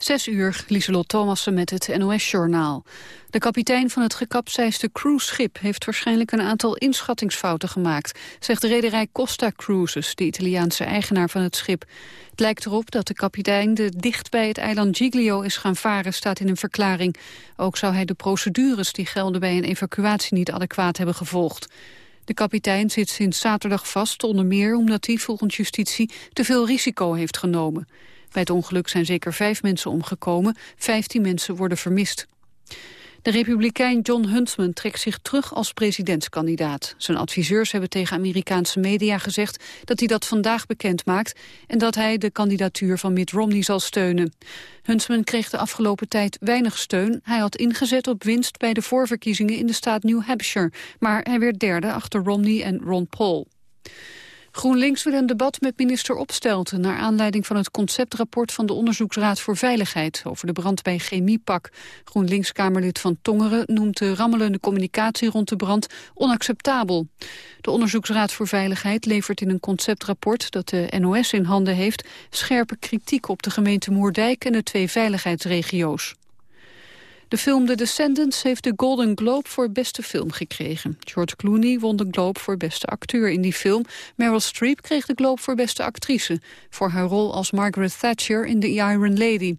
Zes uur, Lieselot Thomassen met het NOS-journaal. De kapitein van het gekapseisde cruiseschip heeft waarschijnlijk een aantal inschattingsfouten gemaakt, zegt de rederij Costa Cruises, de Italiaanse eigenaar van het schip. Het lijkt erop dat de kapitein de dicht bij het eiland Giglio is gaan varen, staat in een verklaring. Ook zou hij de procedures die gelden bij een evacuatie niet adequaat hebben gevolgd. De kapitein zit sinds zaterdag vast, onder meer omdat hij volgens justitie te veel risico heeft genomen. Bij het ongeluk zijn zeker vijf mensen omgekomen, vijftien mensen worden vermist. De republikein John Huntsman trekt zich terug als presidentskandidaat. Zijn adviseurs hebben tegen Amerikaanse media gezegd dat hij dat vandaag bekend maakt en dat hij de kandidatuur van Mitt Romney zal steunen. Huntsman kreeg de afgelopen tijd weinig steun. Hij had ingezet op winst bij de voorverkiezingen in de staat New Hampshire, maar hij werd derde achter Romney en Ron Paul. GroenLinks wil een debat met minister Opstelten... naar aanleiding van het conceptrapport van de Onderzoeksraad voor Veiligheid... over de brand bij Chemiepak. GroenLinks-Kamerlid van Tongeren noemt de rammelende communicatie rond de brand onacceptabel. De Onderzoeksraad voor Veiligheid levert in een conceptrapport... dat de NOS in handen heeft, scherpe kritiek op de gemeente Moerdijk... en de twee veiligheidsregio's. De film The Descendants heeft de Golden Globe voor beste film gekregen. George Clooney won de Globe voor beste acteur in die film. Meryl Streep kreeg de Globe voor beste actrice... voor haar rol als Margaret Thatcher in The Iron Lady.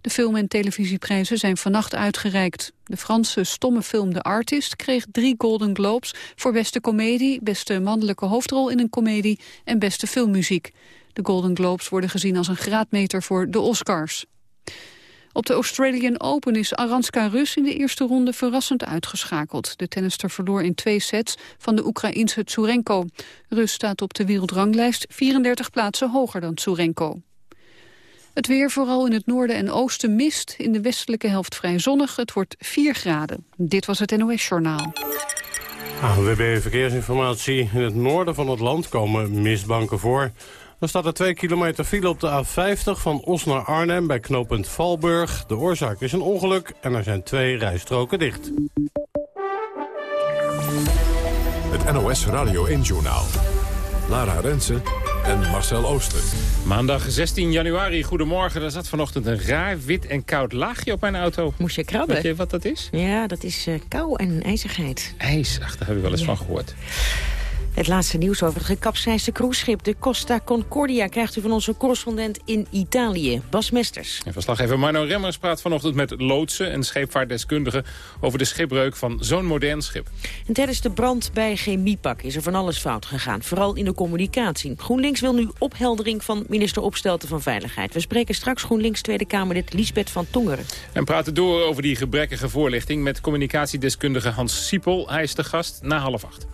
De film- en televisieprijzen zijn vannacht uitgereikt. De Franse stomme film The Artist kreeg drie Golden Globes... voor beste komedie, beste mannelijke hoofdrol in een komedie... en beste filmmuziek. De Golden Globes worden gezien als een graadmeter voor de Oscars. Op de Australian Open is Aranska Rus in de eerste ronde verrassend uitgeschakeld. De tennister verloor in twee sets van de Oekraïense Tsurenko. Rus staat op de wereldranglijst 34 plaatsen hoger dan Tsurenko. Het weer vooral in het noorden en oosten mist. In de westelijke helft vrij zonnig. Het wordt 4 graden. Dit was het NOS Journaal. ANWB Verkeersinformatie. In het noorden van het land komen mistbanken voor. Er staat er 2 kilometer file op de A50 van Os naar Arnhem bij knooppunt Valburg. De oorzaak is een ongeluk en er zijn twee rijstroken dicht. Het NOS Radio 1-journaal. Lara Rensen en Marcel Ooster. Maandag 16 januari, goedemorgen. Er zat vanochtend een raar wit en koud laagje op mijn auto. Moest je krabben? Weet je wat dat is? Ja, dat is uh, kou en ijzigheid. IJs, ach, daar heb ik wel eens Ja. van gehoord. Het laatste nieuws over het gekapseisde cruiseschip de Costa Concordia... krijgt u van onze correspondent in Italië, Bas Mesters. En verslaggever Marno Remmers praat vanochtend met loodsen en scheepvaartdeskundigen... over de schipbreuk van zo'n modern schip. En tijdens de brand bij Chemiepak is er van alles fout gegaan. Vooral in de communicatie. GroenLinks wil nu opheldering van minister Opstelten van Veiligheid. We spreken straks GroenLinks Tweede Kamerlid Liesbeth van Tongeren. En praten door over die gebrekkige voorlichting... met communicatiedeskundige Hans Siepel. Hij is de gast na half acht.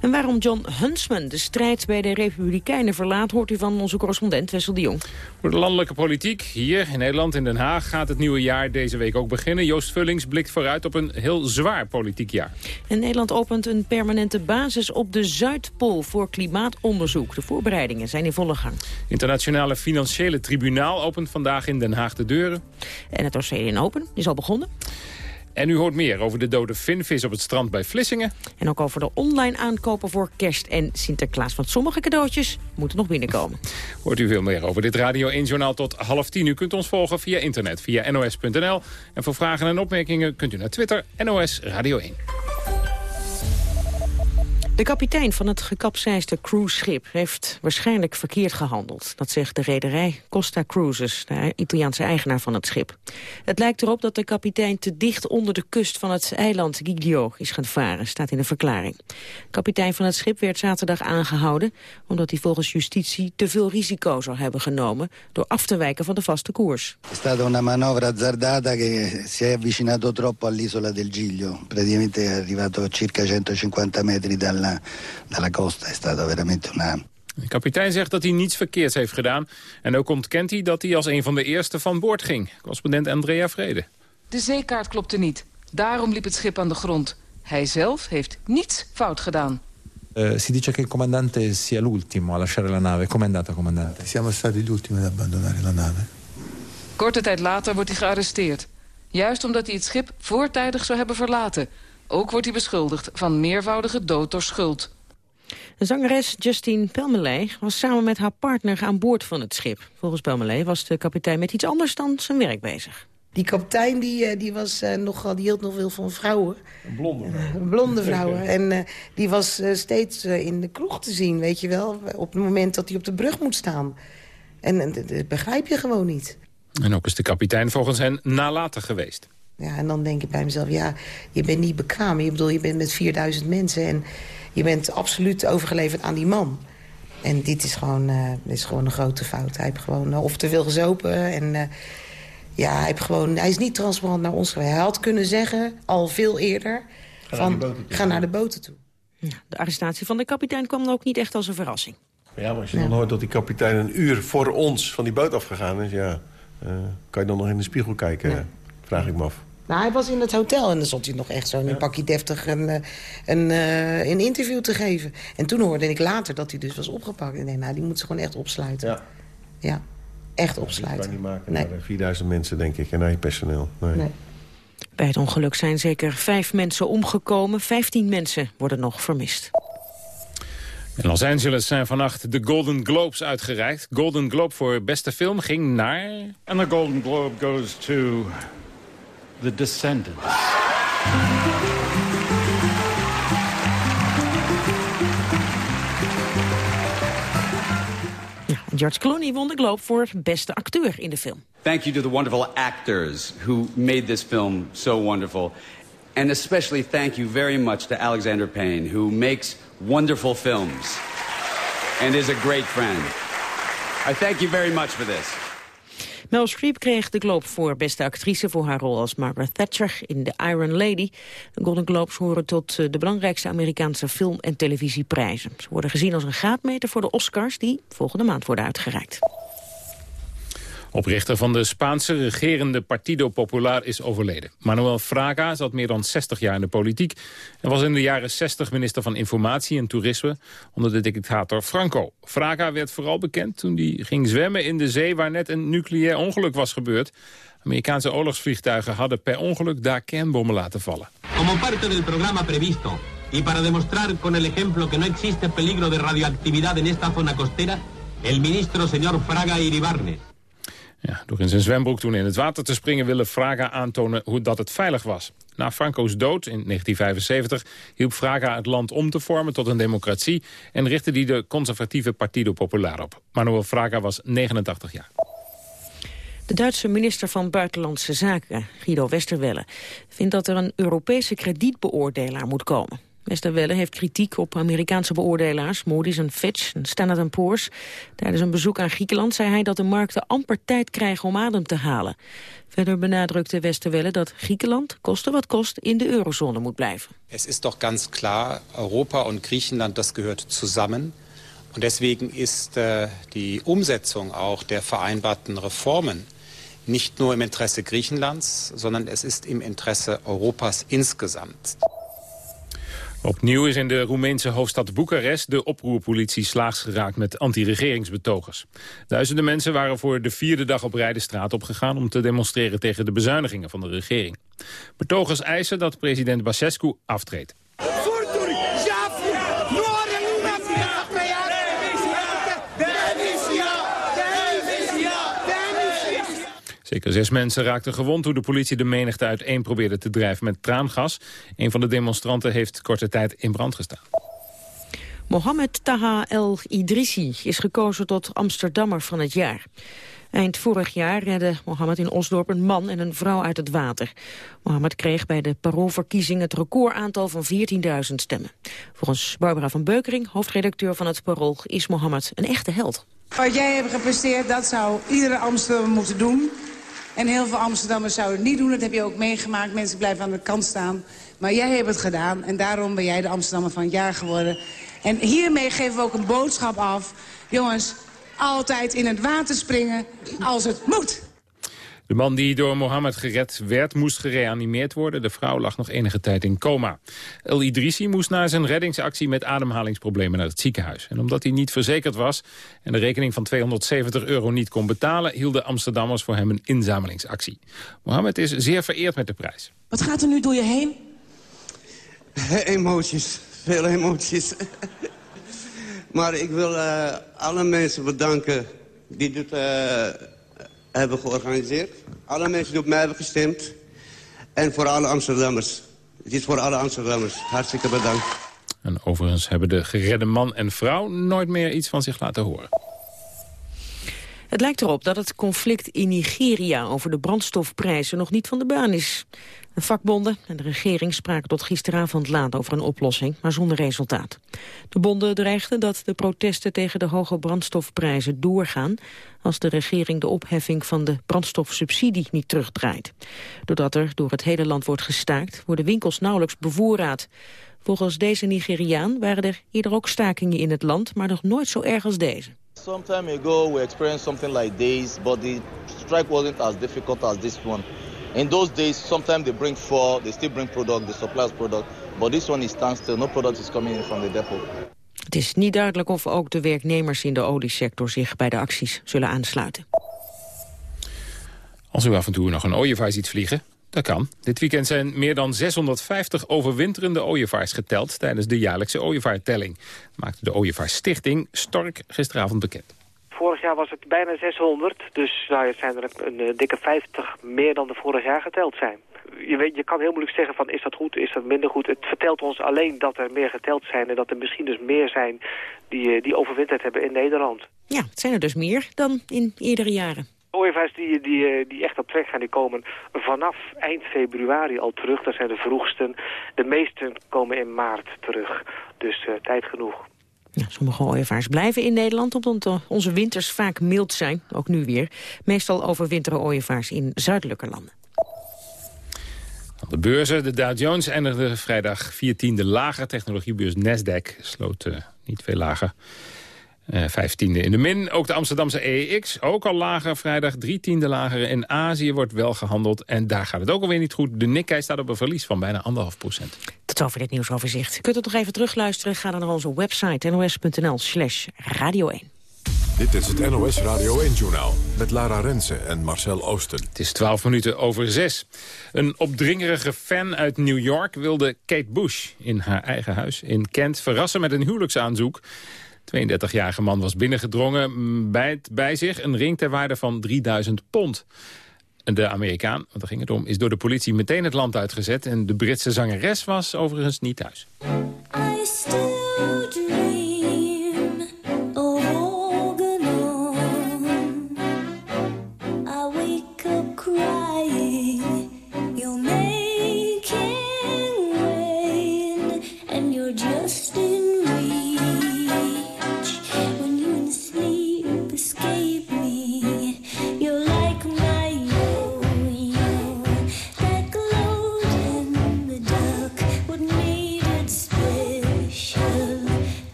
En waarom John Huntsman de strijd bij de Republikeinen verlaat... hoort u van onze correspondent Wessel de Jong. Voor de landelijke politiek, hier in Nederland, in Den Haag... gaat het nieuwe jaar deze week ook beginnen. Joost Vullings blikt vooruit op een heel zwaar politiek jaar. En Nederland opent een permanente basis op de Zuidpool voor klimaatonderzoek. De voorbereidingen zijn in volle gang. Internationale Financiële Tribunaal opent vandaag in Den Haag de deuren. En het Australian Open is al begonnen. En u hoort meer over de dode vinvis op het strand bij Vlissingen. En ook over de online aankopen voor kerst en Sinterklaas. Want sommige cadeautjes moeten nog binnenkomen. Hoort u veel meer over dit Radio 1 Journaal tot half tien. U kunt ons volgen via internet, via nos.nl. En voor vragen en opmerkingen kunt u naar Twitter, NOS Radio 1. De kapitein van het gekapseisde cruiseschip heeft waarschijnlijk verkeerd gehandeld. Dat zegt de rederij Costa Cruises, de Italiaanse eigenaar van het schip. Het lijkt erop dat de kapitein te dicht onder de kust van het eiland Giglio is gaan varen, staat in een verklaring. Kapitein van het schip werd zaterdag aangehouden omdat hij volgens justitie te veel risico zou hebben genomen door af te wijken van de vaste koers. È stata una manovra azzardata che si è avvicinato troppo all'isola del Giglio, praticamente è arrivato circa 150 metri dalla, dalla costa, è stata veramente una... De kapitein zegt dat hij niets verkeerds heeft gedaan. En ook ontkent hij dat hij als een van de eerste van boord ging. Correspondent Andrea Vrede. De zeekaart klopte niet. Daarom liep het schip aan de grond. Hij zelf heeft niets fout gedaan. Eh, si dice che il comandante sia l'ultimo a lasciare la nave. Com'è andata, comandante? Siamo stati gli ultimi ad abbandonare la nave. Korte tijd later wordt hij gearresteerd. Juist omdat hij het schip voortijdig zou hebben verlaten. Ook wordt hij beschuldigd van meervoudige dood door schuld. De zangeres Justine Pelmelay was samen met haar partner aan boord van het schip. Volgens Pelmelay was de kapitein met iets anders dan zijn werk bezig. Die kapitein die, eh, die, was, uh, nogal, die hield nog veel van vrouwen. Een blonde vrouw. blonde vrouwen. en uh, die was steeds in de kroeg te zien, weet je wel. Op het moment dat hij op de brug moet staan. En dat begrijp je gewoon niet. En ook is de kapitein volgens hen nalatig geweest. Ja, en dan denk ik bij mezelf, ja, je bent niet bekwaam. Je bedoel, je bent met 4000 mensen en je bent absoluut overgeleverd aan die man. En dit is gewoon, uh, dit is gewoon een grote fout. Hij heeft gewoon uh, of te veel gezopen en... Uh, ja, hij, heeft gewoon, hij is niet transparant naar ons geweest. Hij had kunnen zeggen, al veel eerder, ga van, naar ga naar de boten toe. Ja, de arrestatie van de kapitein kwam dan ook niet echt als een verrassing. Ja, maar als je dan hoort dat die kapitein een uur voor ons van die boot afgegaan is... ja, kan je dan nog in de spiegel kijken, vraag ik me af. Nou, hij was in het hotel en dan stond hij nog echt zo in een pakje deftig een, eh, een, uh, een, interview te geven. En toen hoorde ik later dat hij dus was opgepakt. En ik nou, die moet ze gewoon echt opsluiten. Ja. Ja, echt opsluiten. Dat kan niet maken nee. naar 4000 mensen, denk ik, en naar je personeel. Nee. nee. Bij het ongeluk zijn zeker vijf mensen omgekomen. Vijftien mensen worden nog vermist. In Los Angeles zijn vannacht de Golden Globes uitgereikt. Golden Globe voor beste film ging naar... En de Golden Globe goes to The Descendants. George Clooney won de Globe voor beste acteur in de film. Thank you to the wonderful actors who made this film so wonderful. And especially thank you very much to Alexander Payne, who makes wonderful films and is a great friend. I thank you very much for this. Mel Streep kreeg de Globe voor beste actrice voor haar rol als Margaret Thatcher in The Iron Lady. De Golden Globes horen tot eh, de belangrijkste Amerikaanse film- en televisieprijzen. Ze worden gezien als een graadmeter voor de Oscars die volgende maand worden uitgereikt. Oprichter van de Spaanse regerende Partido Popular is overleden. Manuel Fraga zat meer dan 60 jaar in de politiek... en was in de jaren 60 minister van Informatie en Toerisme... onder de dictator Franco. Fraga werd vooral bekend toen hij ging zwemmen in de zee... waar net een nucleair ongeluk was gebeurd. Amerikaanse oorlogsvliegtuigen hadden per ongeluk daar kernbommen laten vallen. Como parte del programa previsto... y para demostrar con el ejemplo que no existe peligro de radioactividad en esta zona costera... el ministro señor Fraga Iribarne ja, door in zijn zwembroek toen in het water te springen... willen Fraga aantonen hoe dat het veilig was. Na Franco's dood in 1975 hielp Fraga het land om te vormen tot een democratie... en richtte hij de conservatieve Partido Popular op. Manuel Fraga was 89 jaar. De Duitse minister van Buitenlandse Zaken, Guido Westerwelle... vindt dat er een Europese kredietbeoordelaar moet komen. Westerwelle heeft kritiek op Amerikaanse beoordelaars... Moody's en Fitch en Standard Poor's. Tijdens een bezoek aan Griekenland zei hij dat de markten amper tijd krijgen om adem te halen. Verder benadrukte Westerwelle dat Griekenland, koste wat kost, in de eurozone moet blijven. Het is toch ganz klar, Europa en Griechenland, dat gehört zusammen. Und deswegen ist äh, die Umsetzung auch der vereinbarten Reformen nicht nur im Interesse Griechenlands, sondern es ist im Interesse Europas insgesamt. Opnieuw is in de Roemeense hoofdstad Boekarest de oproerpolitie slaags geraakt met anti-regeringsbetogers. Duizenden mensen waren voor de vierde dag op rij de straat opgegaan om te demonstreren tegen de bezuinigingen van de regering. Betogers eisen dat president Basescu aftreedt. Zeker zes mensen raakten gewond toen de politie de menigte uiteen probeerde te drijven met traangas. Een van de demonstranten heeft korte tijd in brand gestaan. Mohamed Taha El Idrissi is gekozen tot Amsterdammer van het jaar. Eind vorig jaar redde Mohammed in Osdorp een man en een vrouw uit het water. Mohammed kreeg bij de paroolverkiezing het recordaantal van 14.000 stemmen. Volgens Barbara van Beukering, hoofdredacteur van het Parool, is Mohammed een echte held. Wat jij hebt gepresteerd, dat zou iedere Amsterdammer moeten doen. En heel veel Amsterdammers zouden het niet doen. Dat heb je ook meegemaakt. Mensen blijven aan de kant staan. Maar jij hebt het gedaan. En daarom ben jij de Amsterdammer van het jaar geworden. En hiermee geven we ook een boodschap af. Jongens, altijd in het water springen als het moet. De man die door Mohammed gered werd, moest gereanimeerd worden. De vrouw lag nog enige tijd in coma. El Idrissi moest na zijn reddingsactie met ademhalingsproblemen naar het ziekenhuis. En omdat hij niet verzekerd was en de rekening van 270 euro niet kon betalen... hielden Amsterdammers voor hem een inzamelingsactie. Mohammed is zeer vereerd met de prijs. Wat gaat er nu door je heen? Emoties. Veel emoties. Maar ik wil uh, alle mensen bedanken die dit uh, hebben georganiseerd. Alle mensen die op mij hebben gestemd. En voor alle Amsterdammers. Het is voor alle Amsterdammers. Hartstikke bedankt. En overigens hebben de geredde man en vrouw nooit meer iets van zich laten horen. Het lijkt erop dat het conflict in Nigeria over de brandstofprijzen nog niet van de baan is. De vakbonden en de regering spraken tot gisteravond laat over een oplossing, maar zonder resultaat. De bonden dreigden dat de protesten tegen de hoge brandstofprijzen doorgaan als de regering de opheffing van de brandstofsubsidie niet terugdraait. Doordat er door het hele land wordt gestaakt, worden winkels nauwelijks bevoorraad. Volgens deze Nigeriaan waren er eerder ook stakingen in het land, maar nog nooit zo erg als deze. Some time ago we experienced something like this, but the strike wasn't as difficult as this one. In those days, sometimes they bring four, they still bring product, the suppliers product, but this one is standstill. No product is coming in from the depot. Het is niet duidelijk of ook de werknemers in de oliesector zich bij de acties zullen aansluiten. Als u af en toe nog een ooievaar ziet vliegen, dat kan. Dit weekend zijn meer dan 650 overwinterende ooievaars geteld... tijdens de jaarlijkse ooievaartelling. Maakte de Ooievaarstichting Stork gisteravond bekend. Vorig jaar was het bijna 600, dus nou, het zijn er een, een, dikke 50 meer dan de vorig jaar geteld zijn. Je, weet, je kan heel moeilijk zeggen van is dat goed, is dat minder goed. Het vertelt ons alleen dat er meer geteld zijn en dat er misschien dus meer zijn die, eh, die overwinterd hebben in Nederland. Ja, het zijn er dus meer dan in eerdere jaren. Ooievaars die, die, eh, die echt op trek gaan, die komen vanaf eind februari al terug. Dat zijn de vroegsten. De meesten komen in maart terug. Dus uh, tijd genoeg. Sommige ooievaars blijven in Nederland omdat onze winters vaak mild zijn. Ook nu weer. Meestal overwinteren ooievaars in zuidelijke landen. De beurzen, de Dow Jones eindigde vrijdag 14e lager. Technologiebeurs Nasdaq sloot uh, niet veel lager. Uh, vijftiende in de min. Ook de Amsterdamse EEX, ook al lager vrijdag. Drie tiende lager. In Azië wordt wel gehandeld. En daar gaat het ook alweer niet goed. De Nikkei staat op een verlies van bijna anderhalf procent. Tot over dit nieuwsoverzicht. U kunt het nog even terugluisteren. Ga dan naar onze website nos.nl slash radio 1. Dit is het NOS Radio 1-journaal met Lara Rensen en Marcel Oosten. Het is 12 minuten over 6. Een opdringerige fan uit New York wilde Kate Bush in haar eigen huis in Kent verrassen met een huwelijksaanzoek. 32-jarige man was binnengedrongen bij, bij zich een ring ter waarde van 3000 pond. De Amerikaan, want daar ging het om, is door de politie meteen het land uitgezet... en de Britse zangeres was overigens niet thuis.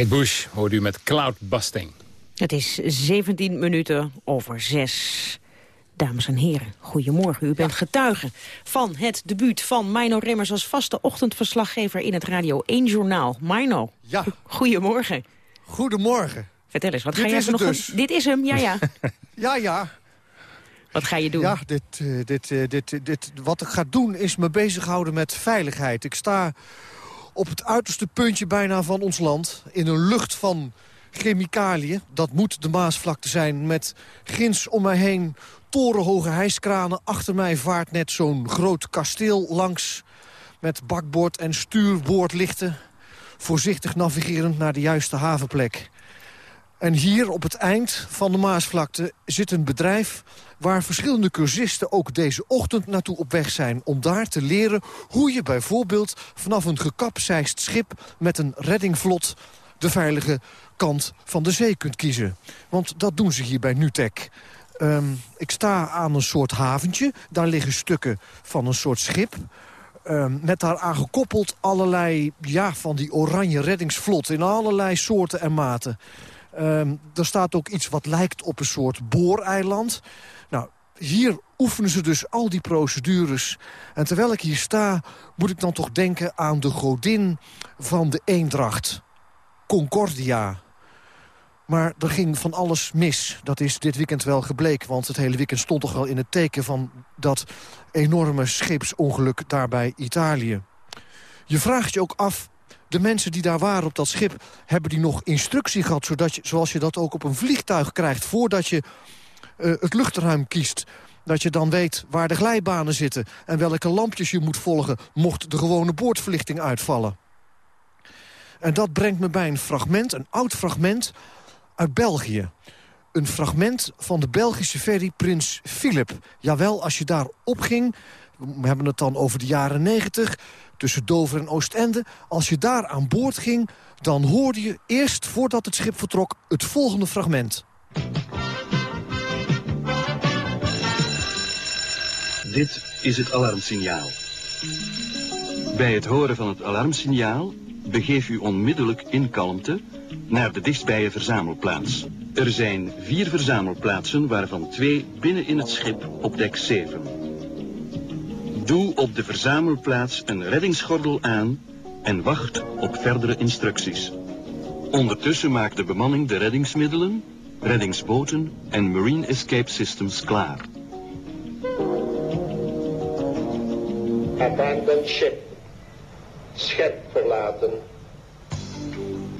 Kate Bush hoort u met Cloudbusting. Het is 17 minuten over 6. Dames en heren, goedemorgen. U bent getuige van het debuut van Mino Remmers... als vaste ochtendverslaggever in het Radio 1-journaal. Mino, ja. goedemorgen. Goedemorgen. Vertel eens, wat Dit ga jij nog... het dus. Dit is hem, ja, ja. Ja, ja. Wat ga je doen? Ja, dit, eh, dit, eh, dit, dit, wat ik ga doen is me bezighouden met veiligheid. Ik sta op het uiterste puntje bijna van ons land... in een lucht van chemicaliën. Dat moet de Maasvlakte zijn met grins om mij heen... torenhoge hijskranen. Achter mij vaart net zo'n groot kasteel langs... met bakbord en stuurboordlichten. Voorzichtig navigerend naar de juiste havenplek. En hier op het eind van de Maasvlakte zit een bedrijf... waar verschillende cursisten ook deze ochtend naartoe op weg zijn... om daar te leren hoe je bijvoorbeeld vanaf een gekapseist schip... met een reddingvlot de veilige kant van de zee kunt kiezen. Want dat doen ze hier bij NUTEC. Ehm, ik sta aan een soort haventje. Daar liggen stukken van een soort schip... Ehm, met daaraan gekoppeld allerlei ja, van die oranje reddingsvlot... in allerlei soorten en maten. Ehm, er staat ook iets wat lijkt op een soort booreiland. Nou, hier oefenen ze dus al die procedures. En terwijl ik hier sta, moet ik dan toch denken aan de godin van de eendracht. Concordia. Maar er ging van alles mis. Dat is dit weekend wel gebleken. Want het hele weekend stond toch wel in het teken van dat enorme scheepsongeluk daar bij Italië. Je vraagt je ook af, de mensen die daar waren op dat schip... hebben die nog instructie gehad, zodat je, zoals je dat ook op een vliegtuig krijgt... voordat je uh, het luchtruim kiest. Dat je dan weet waar de glijbanen zitten... en welke lampjes je moet volgen... mocht de gewone boordverlichting uitvallen. En dat brengt me bij een fragment, een oud fragment uit België. Een fragment van de Belgische ferry Prins Philip. Jawel, als je daar opging, we hebben het dan over de jaren 90 tussen Dover en Oostende. Als je daar aan boord ging, dan hoorde je eerst voordat het schip vertrok het volgende fragment. Dit is het alarmsignaal. Bij het horen van het alarmsignaal begeef u onmiddellijk in kalmte naar de dichtstbije verzamelplaats. Er zijn vier verzamelplaatsen, waarvan twee binnen in het schip op dek 7. Doe op de verzamelplaats een reddingsgordel aan en wacht op verdere instructies. Ondertussen maakt de bemanning de reddingsmiddelen, reddingsboten en marine escape systems klaar. Abandon ship. Schep verlaten.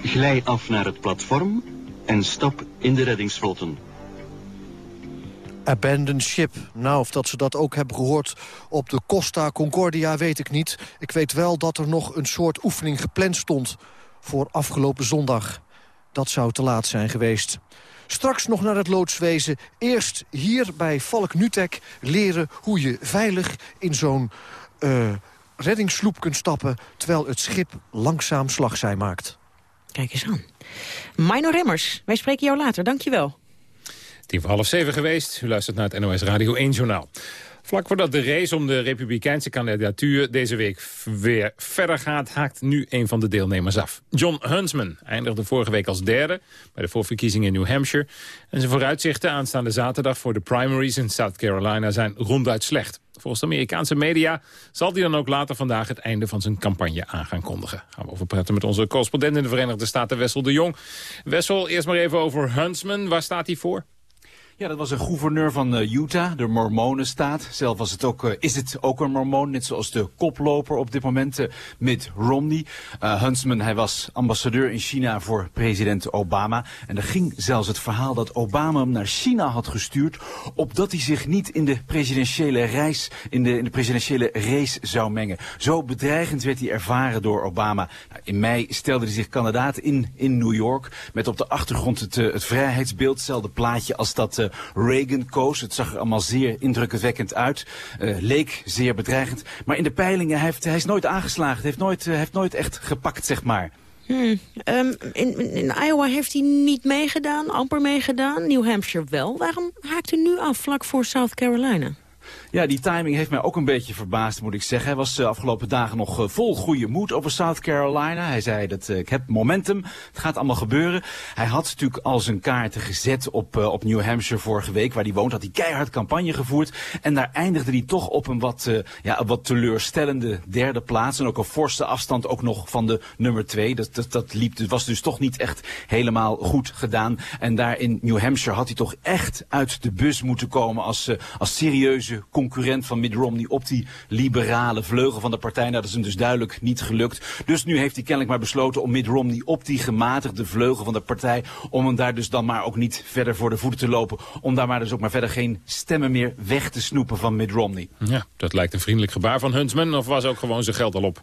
Glij af naar het platform en stap in de reddingsvlotten. Abandoned ship. Nou, of dat ze dat ook hebben gehoord op de Costa Concordia, weet ik niet. Ik weet wel dat er nog een soort oefening gepland stond voor afgelopen zondag. Dat zou te laat zijn geweest. Straks nog naar het loodswezen. Eerst hier bij Valk Nutec leren hoe je veilig in zo'n uh, reddingssloep kunt stappen... terwijl het schip langzaam slagzij maakt. Kijk eens aan. Mino Remmers, wij spreken jou later. Dank je wel. Tien voor half zeven geweest. U luistert naar het NOS Radio 1 Journaal. Vlak voordat de race om de republikeinse kandidatuur deze week weer verder gaat... haakt nu een van de deelnemers af. John Huntsman eindigde vorige week als derde bij de voorverkiezingen in New Hampshire. En zijn vooruitzichten aanstaande zaterdag voor de primaries in South Carolina zijn ronduit slecht. Volgens de Amerikaanse media zal hij dan ook later vandaag het einde van zijn campagne aan gaan kondigen. Gaan we over praten met onze correspondent in de Verenigde Staten, Wessel de Jong. Wessel, eerst maar even over Huntsman. Waar staat hij voor? Ja, dat was een gouverneur van uh, Utah, de Mormonenstaat. Zelf was het ook, uh, is het ook een mormoon, net zoals de koploper op dit moment, uh, Mitt Romney. Huntsman, hij was ambassadeur in China voor president Obama. En er ging zelfs het verhaal dat Obama hem naar China had gestuurd... opdat hij zich niet in de presidentiële reis, in de, in de presidentiële race zou mengen. Zo bedreigend werd hij ervaren door Obama. Nou, in mei stelde hij zich kandidaat in, in New York... met op de achtergrond het, het vrijheidsbeeld, hetzelfde plaatje als dat... Reagan koos. Het zag er allemaal zeer indrukwekkend uit. Uh, leek zeer bedreigend. Maar in de peilingen, hij, heeft, hij is nooit aangeslagen. Hij heeft nooit, uh, heeft nooit echt gepakt, zeg maar. Hmm. Um, in, in Iowa heeft hij niet meegedaan, amper meegedaan. New Hampshire wel. Waarom haakt u nu af vlak voor South Carolina? Ja, die timing heeft mij ook een beetje verbaasd, moet ik zeggen. Hij was de afgelopen dagen nog vol goede moed over South Carolina. Hij zei dat ik heb momentum, het gaat allemaal gebeuren. Hij had natuurlijk al zijn kaarten gezet op, op New Hampshire vorige week, waar hij woont. Had hij keihard campagne gevoerd. En daar eindigde hij toch op een wat, ja, wat teleurstellende derde plaats. En ook een forse afstand ook nog van de nummer twee. Dat, dat, dat liep, was dus toch niet echt helemaal goed gedaan. En daar in New Hampshire had hij toch echt uit de bus moeten komen als, als serieuze concurrent van Mitt Romney op die liberale vleugel van de partij. Nou, dat is hem dus duidelijk niet gelukt. Dus nu heeft hij kennelijk maar besloten om Mitt Romney op die gematigde vleugel van de partij, om hem daar dus dan maar ook niet verder voor de voeten te lopen. Om daar maar dus ook maar verder geen stemmen meer weg te snoepen van Mitt Romney. Ja, dat lijkt een vriendelijk gebaar van Huntsman, of was ook gewoon zijn geld al op?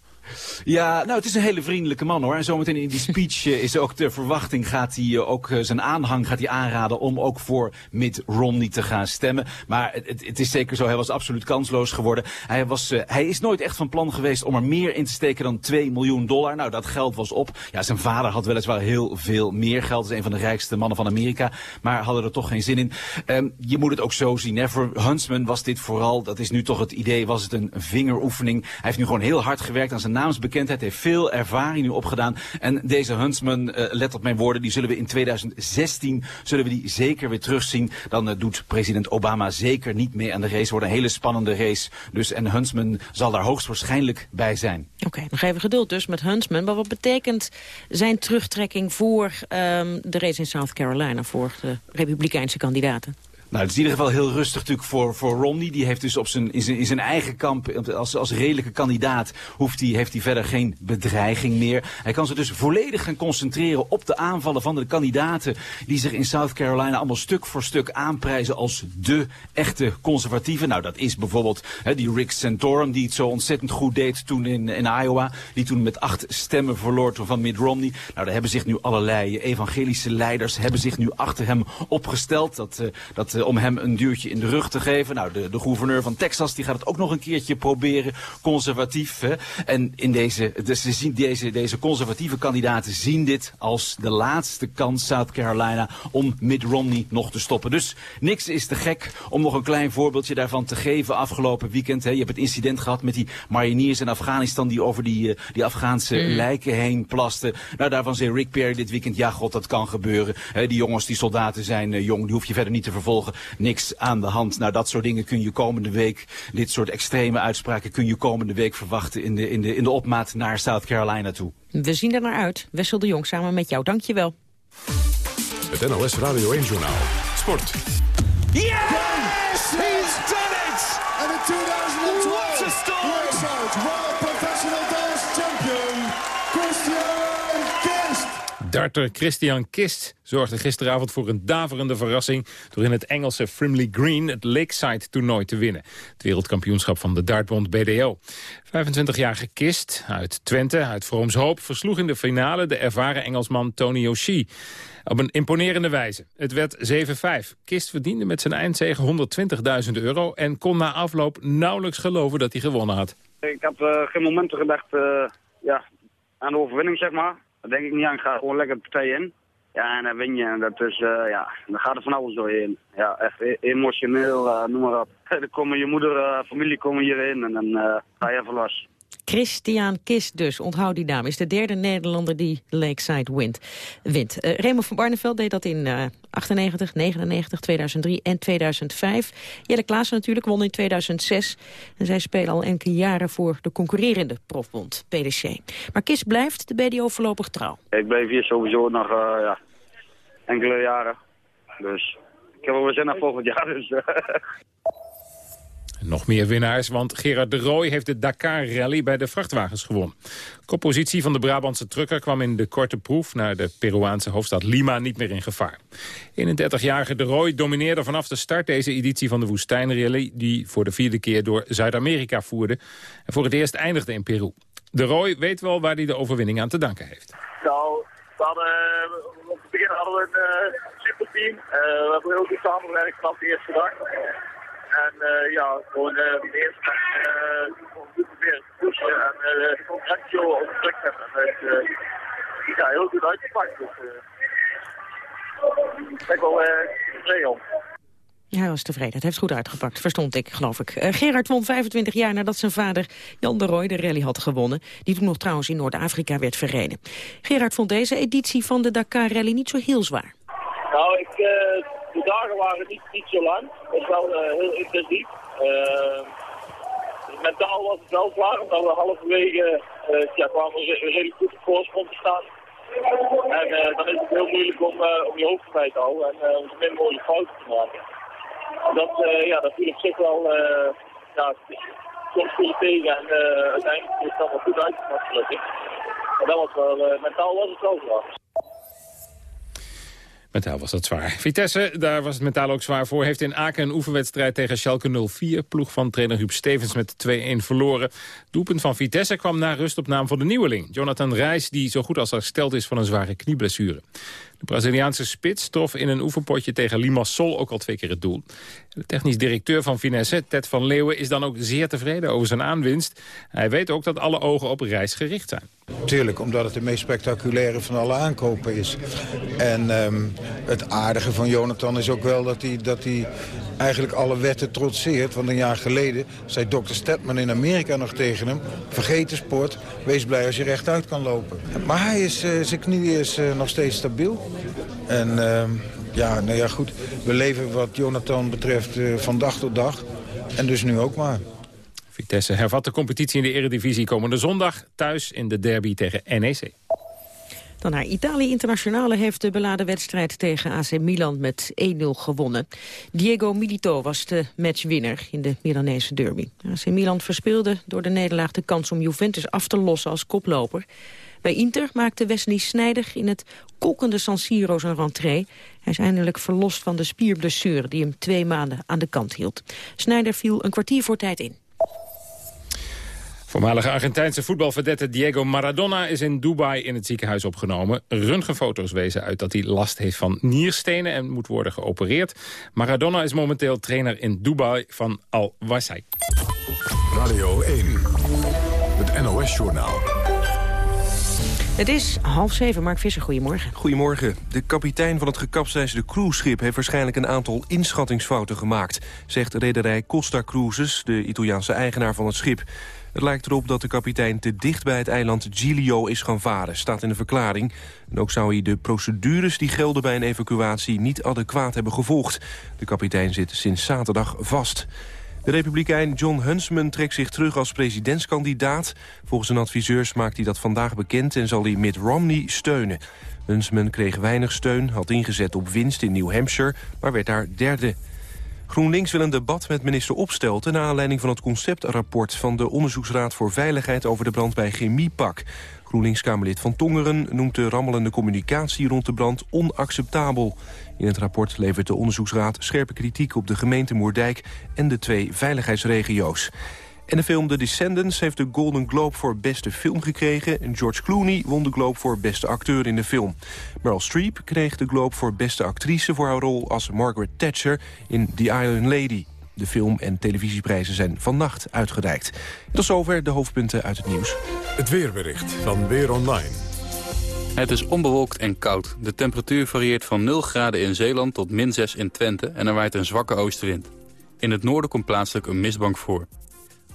Ja, nou, het is een hele vriendelijke man hoor. En zometeen in die speech uh, is ook de verwachting, gaat hij uh, ook uh, zijn aanhang gaat hij aanraden om ook voor Mitt Romney te gaan stemmen. Maar het, het is zeker zo, hij was absoluut kansloos geworden. Hij, was, hij is nooit echt van plan geweest om er meer in te steken dan 2 miljoen dollar. Nou, dat geld was op. Ja, zijn vader had weliswaar heel veel meer geld. Hij is een van de rijkste mannen van Amerika. Maar hadden er toch geen zin in. Um, je moet het ook zo zien. Hè. Voor Huntsman was dit vooral, dat is nu toch het idee, was het een vingeroefening. Hij heeft nu gewoon heel hard gewerkt aan zijn naamsbekendheid. heeft veel ervaring nu opgedaan. En deze Huntsman, uh, let op mijn woorden, die zullen we in 2016 zullen we die zeker weer terugzien. Dan uh, doet president Obama zeker niet mee aan de race. Wordt een hele spannende race. Dus en Huntsman zal daar hoogstwaarschijnlijk bij zijn. Oké, okay, nog even geduld dus met Huntsman. Maar wat betekent zijn terugtrekking voor um, de race in South Carolina... voor de republikeinse kandidaten? Nou, het is in ieder geval heel rustig natuurlijk voor, voor Romney. Die heeft dus op zijn, in, zijn, in zijn eigen kamp, als, als redelijke kandidaat, hoeft hij, heeft hij verder geen bedreiging meer. Hij kan zich dus volledig gaan concentreren op de aanvallen van de kandidaten die zich in South Carolina allemaal stuk voor stuk aanprijzen als de echte conservatieven. Nou, dat is bijvoorbeeld hè, die Rick Santorum, die het zo ontzettend goed deed toen in, in Iowa. Die toen met acht stemmen verloor van Mitt Romney. Nou, daar hebben zich nu allerlei evangelische leiders hebben zich nu achter hem opgesteld. Dat, uh, dat om hem een duwtje in de rug te geven. Nou, de, de gouverneur van Texas die gaat het ook nog een keertje proberen. Conservatief. Hè? En in deze, dus ze zien deze, deze conservatieve kandidaten zien dit als de laatste kans South Carolina om Mitt Romney nog te stoppen. Dus niks is te gek om nog een klein voorbeeldje daarvan te geven afgelopen weekend. Hè? Je hebt het incident gehad met die mariniers in Afghanistan die over die, uh, die Afghaanse mm. lijken heen plasten. Nou, daarvan zei Rick Perry dit weekend, ja god, dat kan gebeuren. Hè? Die jongens, die soldaten zijn uh, jong, die hoef je verder niet te vervolgen niks aan de hand. Nou, dat soort dingen kun je komende week, dit soort extreme uitspraken kun je komende week verwachten in de, in de, in de opmaat naar South Carolina toe. We zien er naar uit. Wessel de Jong samen met jou. Dank je wel. Het NOS Radio 1 Journaal. Sport. Yes! Darter Christian Kist zorgde gisteravond voor een daverende verrassing... door in het Engelse Frimley Green het Lakeside-toernooi te winnen. Het wereldkampioenschap van de dartbond BDO. 25-jarige Kist uit Twente, uit Vroomshoop... versloeg in de finale de ervaren Engelsman Tony O'Shea. Op een imponerende wijze. Het werd 7-5. Kist verdiende met zijn eindzege 120.000 euro... en kon na afloop nauwelijks geloven dat hij gewonnen had. Ik heb uh, geen momenten gedacht uh, ja, aan de overwinning, zeg maar. Daar denk ik niet aan. Ik ga gewoon lekker de partij in. Ja, en dan win je. En dat is, uh, ja, dan gaat er van alles door je in. Ja, echt e emotioneel, uh, noem maar op. dan komen je moeder, uh, familie komen hierin en dan ga je even los. Christian Kist dus, onthoud die naam, is de derde Nederlander die Lakeside wint. Uh, Raymond van Barneveld deed dat in uh, 98, 99, 2003 en 2005. Jelle Klaassen natuurlijk won in 2006. En zij spelen al enkele jaren voor de concurrerende profbond, PDC. Maar Kist blijft de BDO voorlopig trouw. Ik blijf hier sowieso nog uh, ja, enkele jaren. Dus ik heb wel weer naar volgend jaar. Dus, nog meer winnaars, want Gerard de Rooij heeft de Dakar Rally bij de vrachtwagens gewonnen. Koppositie van de Brabantse trucker kwam in de korte proef naar de Peruaanse hoofdstad Lima niet meer in gevaar. 31-jarige de Rooij domineerde vanaf de start deze editie van de woestijnrally die voor de vierde keer door Zuid-Amerika voerde en voor het eerst eindigde in Peru. De Rooij weet wel waar hij de overwinning aan te danken heeft. Nou, we hadden, op het begin hadden we een uh, superteam. Uh, we hebben heel goed samengewerkt vanaf de eerste dag. En uh, ja, gewoon de uh, goed proberen te pushen en echt zo op druk zetten. En het ja, heel goed uitgepakt. Dus ik ben wel tevreden om. Hij was tevreden. Het heeft goed uitgepakt, verstond ik, geloof ik. Uh, Gerard won 25 jaar nadat zijn vader Jan de Roy de rally had gewonnen. Die toen nog trouwens in Noord-Afrika werd verreden. Gerard vond deze editie van de Dakar Rally niet zo heel zwaar. Nou, ik, uh, de dagen waren niet, niet zo lang. Het was wel uh, heel intensief. mentaal was het wel zwaar, omdat we halverwege ja, kwamen we redelijk goed voorsprong te staan. En dan is het heel moeilijk om, om je hoofd bij te houden en uh, zo min fouten te maken dat, ja, dat viel op zich wel ja, soms viel tegen en uiteindelijk is het allemaal goed uitgepakt gelukkig. Maar dat was wel, mentaal was het wel zwaar. Mentaal was dat zwaar. Vitesse, daar was het mentaal ook zwaar voor... heeft in Aken een oefenwedstrijd tegen Schalke 04... ploeg van trainer Huub Stevens met 2-1 verloren. Doelpunt van Vitesse kwam na rust op naam van de nieuweling. Jonathan Reis, die zo goed als hersteld is van een zware knieblessure. De Braziliaanse spits trof in een oefenpotje tegen Limassol ook al twee keer het doel. De technisch directeur van Finesse, Ted van Leeuwen, is dan ook zeer tevreden over zijn aanwinst. Hij weet ook dat alle ogen op reis gericht zijn. Tuurlijk, omdat het de meest spectaculaire van alle aankopen is. En um, het aardige van Jonathan is ook wel dat hij, dat hij eigenlijk alle wetten trotseert. Want een jaar geleden zei dokter Stedman in Amerika nog tegen hem... vergeet de sport, wees blij als je rechtuit kan lopen. Maar hij is, uh, zijn knie is uh, nog steeds stabiel. En uh, ja, nou ja, goed, we leven wat Jonathan betreft uh, van dag tot dag. En dus nu ook maar. Vitesse hervat de competitie in de eredivisie komende zondag... thuis in de derby tegen NEC. Dan naar Italië Internationale heeft de beladen wedstrijd tegen AC Milan met 1-0 gewonnen. Diego Milito was de matchwinner in de Milanese derby. AC Milan verspeelde door de nederlaag de kans om Juventus af te lossen als koploper. Bij Inter maakte Wesley Sneijder in het kokkende San Siro zijn rentree. Hij is eindelijk verlost van de spierblessure die hem twee maanden aan de kant hield. Sneijder viel een kwartier voor tijd in. Voormalige Argentijnse voetbalverdette Diego Maradona is in Dubai in het ziekenhuis opgenomen. Röntgenfoto's wezen uit dat hij last heeft van nierstenen en moet worden geopereerd. Maradona is momenteel trainer in Dubai van Al Wassai. Radio 1, het NOS-journaal. Het is half zeven, Mark Visser, goedemorgen. Goedemorgen. De kapitein van het gekapseisde cruiseschip... heeft waarschijnlijk een aantal inschattingsfouten gemaakt... zegt rederij Costa Cruises, de Italiaanse eigenaar van het schip. Het lijkt erop dat de kapitein te dicht bij het eiland Giglio is gaan varen, staat in de verklaring. En ook zou hij de procedures die gelden bij een evacuatie niet adequaat hebben gevolgd. De kapitein zit sinds zaterdag vast. De republikein John Huntsman trekt zich terug als presidentskandidaat. Volgens zijn adviseurs maakt hij dat vandaag bekend en zal hij Mitt Romney steunen. Huntsman kreeg weinig steun, had ingezet op winst in New Hampshire, maar werd daar derde. GroenLinks wil een debat met minister Opstelten... naar aanleiding van het conceptrapport van de Onderzoeksraad voor Veiligheid... over de brand bij Chemiepak. GroenLinks-Kamerlid Van Tongeren noemt de rammelende communicatie rond de brand onacceptabel. In het rapport levert de onderzoeksraad scherpe kritiek op de gemeente Moerdijk en de twee veiligheidsregio's. En de film The Descendants heeft de Golden Globe voor beste film gekregen... en George Clooney won de Globe voor beste acteur in de film. Meryl Streep kreeg de Globe voor beste actrice... voor haar rol als Margaret Thatcher in The Iron Lady. De film- en televisieprijzen zijn vannacht uitgereikt. Tot zover de hoofdpunten uit het nieuws. Het weerbericht van Weer Online. Het is onbewolkt en koud. De temperatuur varieert van 0 graden in Zeeland tot min 6 in Twente... en er waait een zwakke oostenwind. In het noorden komt plaatselijk een mistbank voor.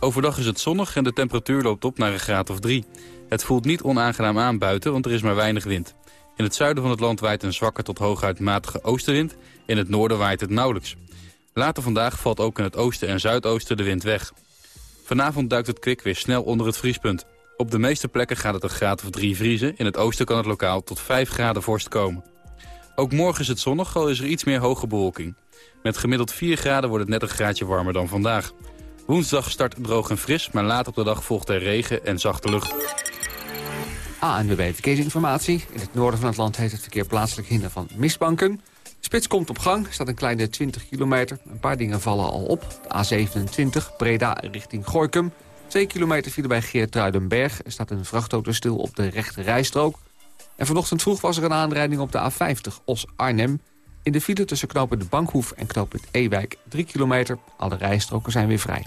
Overdag is het zonnig en de temperatuur loopt op naar een graad of 3. Het voelt niet onaangenaam aan buiten, want er is maar weinig wind. In het zuiden van het land waait een zwakke tot hooguit matige oostenwind. In het noorden waait het nauwelijks. Later vandaag valt ook in het oosten en zuidoosten de wind weg. Vanavond duikt het kwik weer snel onder het vriespunt. Op de meeste plekken gaat het een graad of 3 vriezen. In het oosten kan het lokaal tot 5 graden vorst komen. Ook morgen is het zonnig, al is er iets meer hoge bewolking. Met gemiddeld 4 graden wordt het net een graadje warmer dan vandaag. Woensdag start droog en fris, maar later op de dag volgt er regen en zachte lucht. ANWB Verkeersinformatie. In het noorden van het land heeft het verkeer plaatselijk hinder van mistbanken. Spits komt op gang, staat een kleine 20 kilometer. Een paar dingen vallen al op. De A27, Breda richting Gorkum. 2 kilometer file bij Geertruidenberg. Er staat een vrachtauto stil op de rechte rijstrook. En vanochtend vroeg was er een aanrijding op de A50 Os-Arnhem. In de file tussen knopen de Bankhoef en knooppunt Ewijk 3 kilometer. Alle rijstroken zijn weer vrij.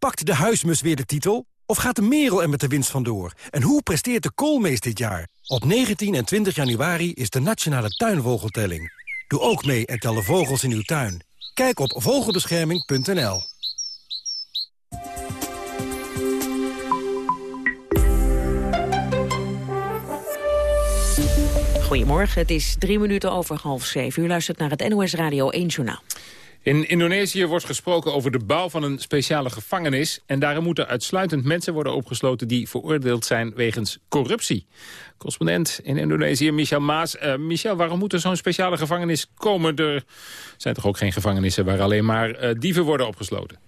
Pakt de huismus weer de titel? Of gaat de merel er met de winst vandoor? En hoe presteert de koolmees dit jaar? Op 19 en 20 januari is de Nationale Tuinvogeltelling. Doe ook mee en tel de vogels in uw tuin. Kijk op vogelbescherming.nl Goedemorgen, het is drie minuten over half zeven. U luistert naar het NOS Radio 1 Journaal. In Indonesië wordt gesproken over de bouw van een speciale gevangenis... en daarin moeten uitsluitend mensen worden opgesloten... die veroordeeld zijn wegens corruptie. Correspondent in Indonesië, Michel Maas. Uh, Michel, waarom moet er zo'n speciale gevangenis komen? Er zijn toch ook geen gevangenissen waar alleen maar uh, dieven worden opgesloten?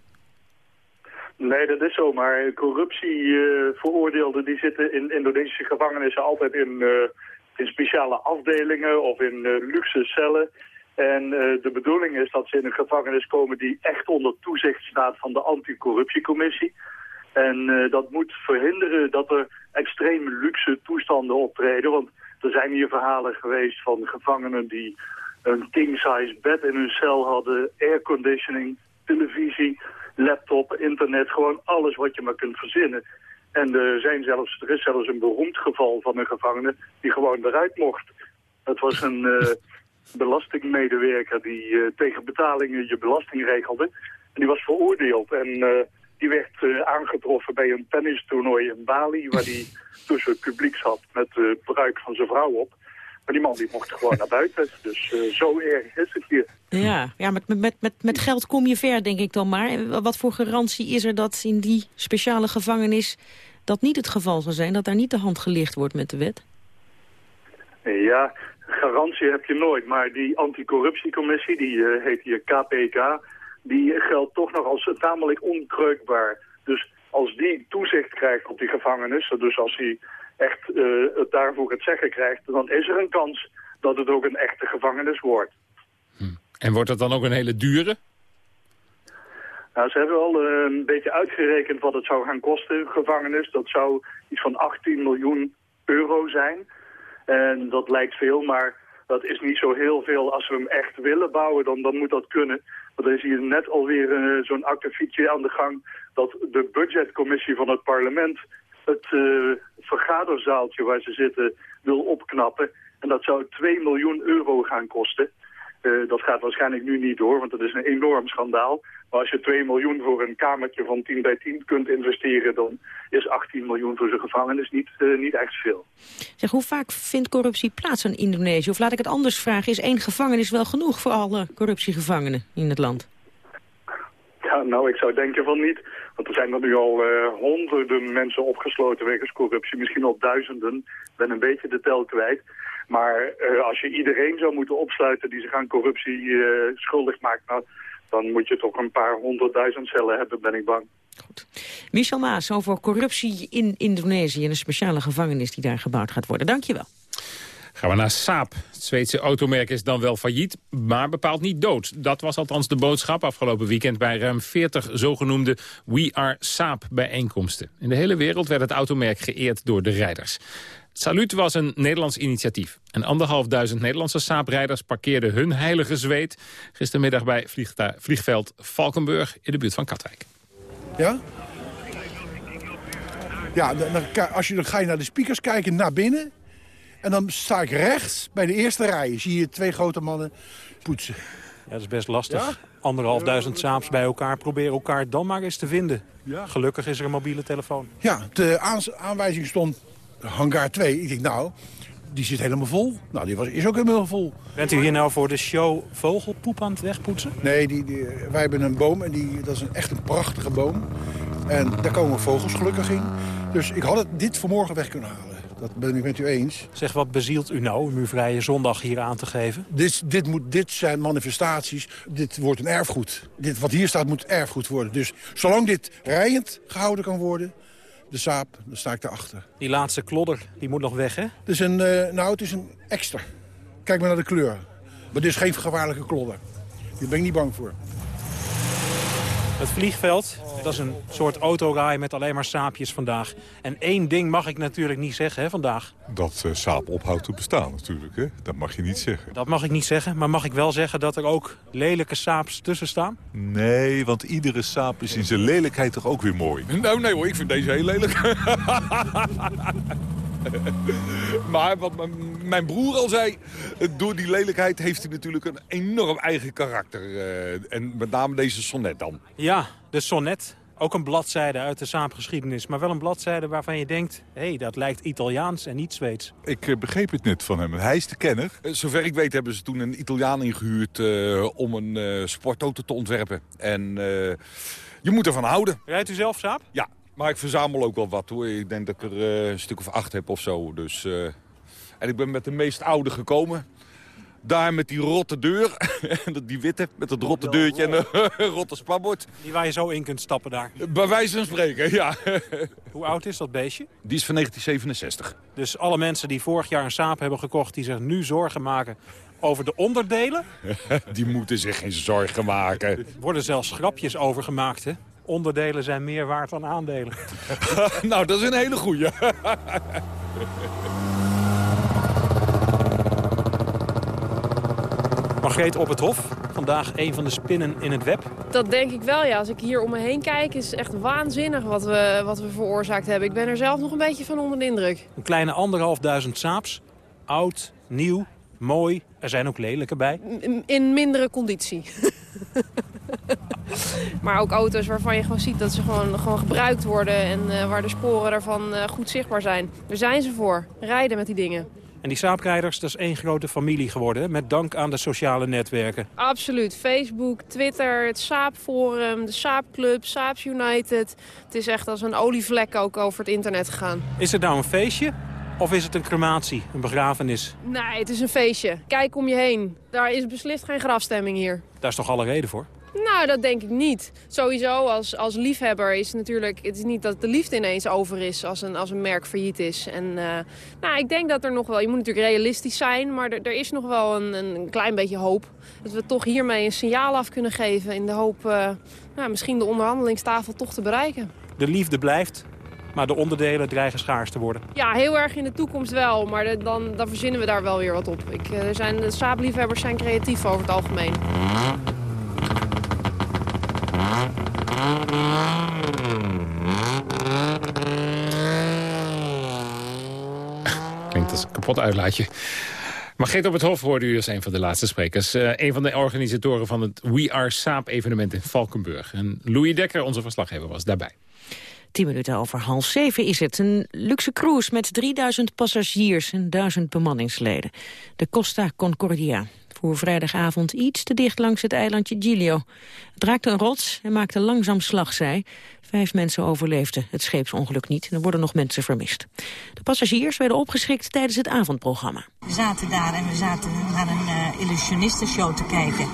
Nee, dat is zo. Maar corruptieveroordeelden uh, die zitten in Indonesische gevangenissen altijd in, in speciale afdelingen of in luxe cellen. En uh, de bedoeling is dat ze in een gevangenis komen die echt onder toezicht staat van de anticorruptiecommissie. En uh, dat moet verhinderen dat er extreem luxe toestanden optreden. Want er zijn hier verhalen geweest van gevangenen die een king-size bed in hun cel hadden, airconditioning, televisie, laptop, internet, gewoon alles wat je maar kunt verzinnen. En er, zijn zelfs, er is zelfs een beroemd geval van een gevangene die gewoon eruit mocht. Het was een... Uh, belastingmedewerker die uh, tegen betalingen je belasting regelde. En die was veroordeeld en uh, die werd uh, aangetroffen bij een tennistoernooi in Bali... waar hij tussen het publiek zat met de bruik van zijn vrouw op. Maar die man die mocht gewoon naar buiten. Dus zo erg is het hier. Ja, ja met, met, met, met geld kom je ver, denk ik dan maar. Wat voor garantie is er dat in die speciale gevangenis... dat niet het geval zal zijn, dat daar niet de hand gelicht wordt met de wet? Ja, garantie heb je nooit. Maar die anticorruptiecommissie, die uh, heet hier KPK, die geldt toch nog als tamelijk onkreukbaar. Dus als die toezicht krijgt op die gevangenis, dus als hij echt uh, het daarvoor het zeggen krijgt, dan is er een kans dat het ook een echte gevangenis wordt. Hm. En wordt het dan ook een hele dure? Nou, ze hebben al uh, een beetje uitgerekend wat het zou gaan kosten, gevangenis. Dat zou iets van 18 miljoen euro zijn. En dat lijkt veel, maar dat is niet zo heel veel. Als we hem echt willen bouwen, dan, dan moet dat kunnen. Want er is hier net alweer uh, zo'n akkefietje aan de gang... dat de budgetcommissie van het parlement het uh, vergaderzaaltje waar ze zitten wil opknappen. En dat zou 2 miljoen euro gaan kosten. Uh, dat gaat waarschijnlijk nu niet door, want dat is een enorm schandaal. Maar als je 2 miljoen voor een kamertje van 10 bij 10 kunt investeren... dan is 18 miljoen voor zijn gevangenis niet, uh, niet echt veel. Zeg, hoe vaak vindt corruptie plaats in Indonesië? Of laat ik het anders vragen, is één gevangenis wel genoeg... voor alle corruptiegevangenen in het land? Ja, nou, ik zou denken van niet. Want er zijn er nu al uh, honderden mensen opgesloten wegens corruptie. Misschien al duizenden. Ik ben een beetje de tel kwijt. Maar uh, als je iedereen zou moeten opsluiten die zich aan corruptie uh, schuldig maakt... Nou, dan moet je toch een paar honderdduizend cellen hebben, ben ik bang. Goed. Michel Maas over corruptie in Indonesië... en een speciale gevangenis die daar gebouwd gaat worden. Dank je wel. Gaan we naar Saab. Het Zweedse automerk is dan wel failliet, maar bepaald niet dood. Dat was althans de boodschap afgelopen weekend... bij ruim 40 zogenoemde We Are Saab bijeenkomsten. In de hele wereld werd het automerk geëerd door de rijders. Salut was een Nederlands initiatief. En anderhalfduizend Nederlandse Saab-rijders parkeerden hun heilige zweet... gistermiddag bij vliegveld Valkenburg in de buurt van Katwijk. Ja? Ja, dan, als je, dan ga je naar de speakers kijken, naar binnen... En dan sta ik rechts bij de eerste rij. Zie je twee grote mannen poetsen. Ja, dat is best lastig. Ja? Anderhalfduizend saaps bij elkaar. Probeer elkaar dan maar eens te vinden. Ja. Gelukkig is er een mobiele telefoon. Ja, de aanwijzing stond hangar 2. Ik denk, nou, die zit helemaal vol. Nou, die was, is ook helemaal vol. Bent u hier nou voor de show vogelpoep aan het wegpoetsen? Nee, die, die, wij hebben een boom en die, dat is een, echt een prachtige boom. En daar komen vogels gelukkig in. Dus ik had het dit vanmorgen weg kunnen halen. Dat ben ik met u eens. Zeg, wat bezielt u nou om uw vrije zondag hier aan te geven? Dit, dit, moet, dit zijn manifestaties. Dit wordt een erfgoed. Dit, wat hier staat moet erfgoed worden. Dus zolang dit rijend gehouden kan worden, de saap, dan sta ik erachter. Die laatste klodder, die moet nog weg, hè? Het is een, uh, nou, het is een extra. Kijk maar naar de kleur. Maar dit is geen gevaarlijke klodder. Daar ben ik niet bang voor. Het vliegveld, dat is een soort autorij met alleen maar saapjes vandaag. En één ding mag ik natuurlijk niet zeggen hè, vandaag. Dat uh, saap ophoudt te bestaan natuurlijk, hè? dat mag je niet zeggen. Dat mag ik niet zeggen, maar mag ik wel zeggen dat er ook lelijke saaps tussen staan? Nee, want iedere saap is in zijn lelijkheid toch ook weer mooi. Nou nee hoor, ik vind deze heel lelijk. maar wat mijn broer al zei, door die lelijkheid heeft hij natuurlijk een enorm eigen karakter. Uh, en met name deze sonnet dan. Ja, de sonnet. Ook een bladzijde uit de saapgeschiedenis. Maar wel een bladzijde waarvan je denkt... hé, hey, dat lijkt Italiaans en niet Zweeds. Ik uh, begreep het net van hem. Hij is de kenner. Uh, zover ik weet hebben ze toen een Italiaan ingehuurd... om een sportauto te ontwerpen. En je moet ervan houden. Rijdt u zelf saap? Ja, maar ik verzamel ook wel wat hoor. Ik denk dat ik er uh, een stuk of acht heb of zo. Dus, uh, en ik ben met de meest oude gekomen. Daar met die rotte deur. die witte, met dat rotte deurtje en een rotte spabord. Die waar je zo in kunt stappen daar. Bij wijze van spreken, ja. Hoe oud is dat beestje? Die is van 1967. Dus alle mensen die vorig jaar een saap hebben gekocht... die zich nu zorgen maken over de onderdelen? die moeten zich geen zorgen maken. Er worden zelfs grapjes over gemaakt, hè? Onderdelen zijn meer waard dan aandelen. nou, dat is een hele goeie. Margreet op het Hof, vandaag een van de spinnen in het web. Dat denk ik wel, ja. Als ik hier om me heen kijk, is het echt waanzinnig wat we, wat we veroorzaakt hebben. Ik ben er zelf nog een beetje van onder de indruk. Een kleine anderhalfduizend saaps. Oud, nieuw, mooi. Er zijn ook lelijke bij. In mindere conditie. maar ook auto's waarvan je gewoon ziet dat ze gewoon, gewoon gebruikt worden... en uh, waar de sporen daarvan uh, goed zichtbaar zijn. Daar zijn ze voor. Rijden met die dingen. En die saaprijders, dat is één grote familie geworden... met dank aan de sociale netwerken. Absoluut. Facebook, Twitter, het Saapforum, de Saapclub, Saaps United. Het is echt als een olievlek ook over het internet gegaan. Is het nou een feestje? Of is het een crematie, een begrafenis? Nee, het is een feestje. Kijk om je heen. Daar is beslist geen grafstemming hier. Daar is toch alle reden voor? Nou, dat denk ik niet. Sowieso als, als liefhebber is het natuurlijk... Het is niet dat de liefde ineens over is als een, als een merk failliet is. En uh, nou, ik denk dat er nog wel... Je moet natuurlijk realistisch zijn, maar er, er is nog wel een, een klein beetje hoop. Dat we toch hiermee een signaal af kunnen geven... in de hoop uh, nou, misschien de onderhandelingstafel toch te bereiken. De liefde blijft, maar de onderdelen dreigen schaars te worden. Ja, heel erg in de toekomst wel, maar de, dan, dan verzinnen we daar wel weer wat op. Ik, uh, zijn, de saapliefhebbers zijn creatief over het algemeen. Klinkt als een kapot uitlaatje. Margreet op het Hof hoorde u als een van de laatste sprekers. Uh, een van de organisatoren van het We Are Saap evenement in Valkenburg. En Louis Dekker, onze verslaggever, was daarbij. Tien minuten over half zeven is het. Een luxe cruise met 3000 passagiers en 1000 bemanningsleden. De Costa Concordia voer vrijdagavond iets te dicht langs het eilandje Giglio. Het raakte een rots en maakte langzaam slagzij. Vijf mensen overleefden het scheepsongeluk niet en er worden nog mensen vermist. De passagiers werden opgeschikt tijdens het avondprogramma. We zaten daar en we zaten naar een uh, illusionistenshow te kijken.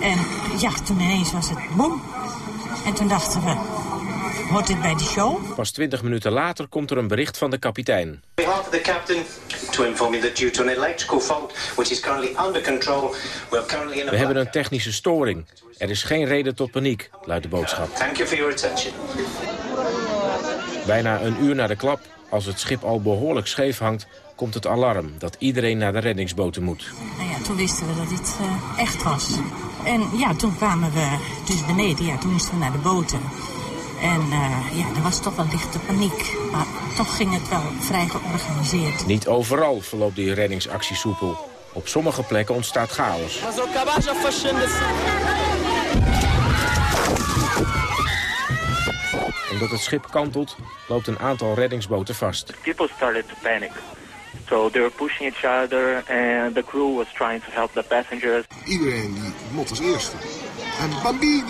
En ja, toen ineens was het bom. En toen dachten we, Hoort dit bij de show? Pas 20 minuten later komt er een bericht van de kapitein. behalf of the captain to inform you that due to an electrical fault which is currently under control, we're currently in a We hebben een technische storing. Er is geen reden tot paniek, luidt de boodschap. Thank you for your attention. Bijna een uur na de klap, als het schip al behoorlijk scheef hangt, komt het alarm dat iedereen naar de reddingsboten moet. Nou ja, toen wisten we dat dit uh, echt was. En ja, toen kwamen we dus beneden. Ja, toen moesten we naar de boten. En uh, ja, er was toch wel lichte paniek. Maar toch ging het wel vrij georganiseerd. Niet overal verloopt die reddingsactie soepel. Op sommige plekken ontstaat chaos. Omdat het schip kantelt, loopt een aantal reddingsboten vast. People started to panic. So they were pushing each other and the crew was trying to help the passengers. Iedereen die mot als eerste. En bambini,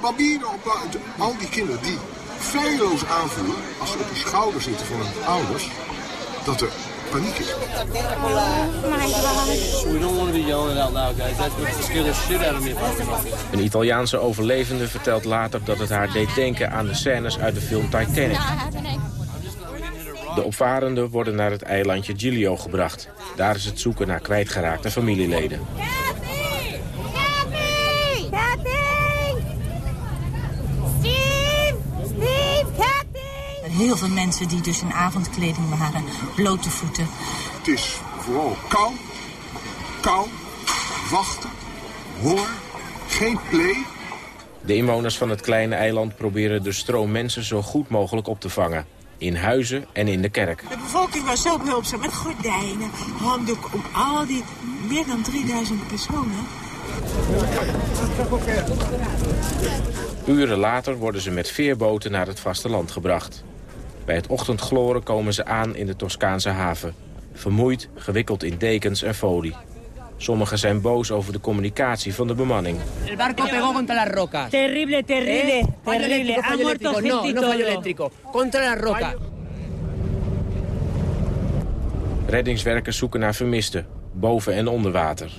bambini, buiten. Al die kinderen die feilloos aanvoelen als ze op de schouder zitten van hun ouders. dat er paniek is. Een Italiaanse overlevende vertelt later dat het haar deed denken aan de scènes uit de film Titanic. De opvarenden worden naar het eilandje Giglio gebracht. Daar is het zoeken naar kwijtgeraakte familieleden. Heel veel mensen die dus in avondkleding waren, blote voeten. Het is vooral kou, kou, wachten, honger, geen play. De inwoners van het kleine eiland proberen de stroom mensen zo goed mogelijk op te vangen. In huizen en in de kerk. De bevolking was zo behulpzaam met gordijnen, handdoeken om al die meer dan 3000 personen. Uren later worden ze met veerboten naar het vasteland gebracht. Bij het ochtendgloren komen ze aan in de Toscaanse haven. Vermoeid, gewikkeld in dekens en folie. Sommigen zijn boos over de communicatie van de bemanning. El barco pegó contra las rocas. Terrible, terrible, Eh, terrible. Ha muerto eléctrico. gente No, fallo eléctrico. Contra las rocas. Reddingswerkers zoeken naar vermisten, boven en onder water.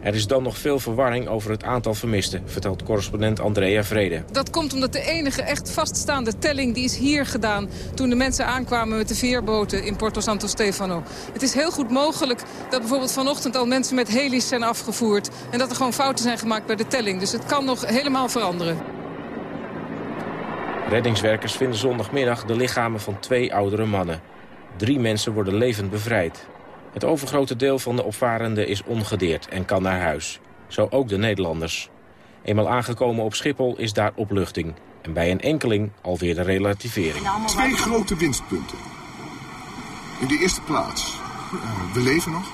Er is dan nog veel verwarring over het aantal vermisten, vertelt correspondent Andrea Vrede. Dat komt omdat de enige echt vaststaande telling die is hier gedaan... toen de mensen aankwamen met de veerboten in Porto Santo Stefano. Het is heel goed mogelijk dat bijvoorbeeld vanochtend al mensen met heli's zijn afgevoerd... en dat er gewoon fouten zijn gemaakt bij de telling. Dus het kan nog helemaal veranderen. Reddingswerkers vinden zondagmiddag de lichamen van twee oudere mannen. Drie mensen worden levend bevrijd. Het overgrote deel van de opvarenden is ongedeerd en kan naar huis. Zo ook de Nederlanders. Eenmaal aangekomen op Schiphol is daar opluchting. En bij een enkeling alweer de relativering. Twee grote winstpunten. In de eerste plaats, eh, we leven nog.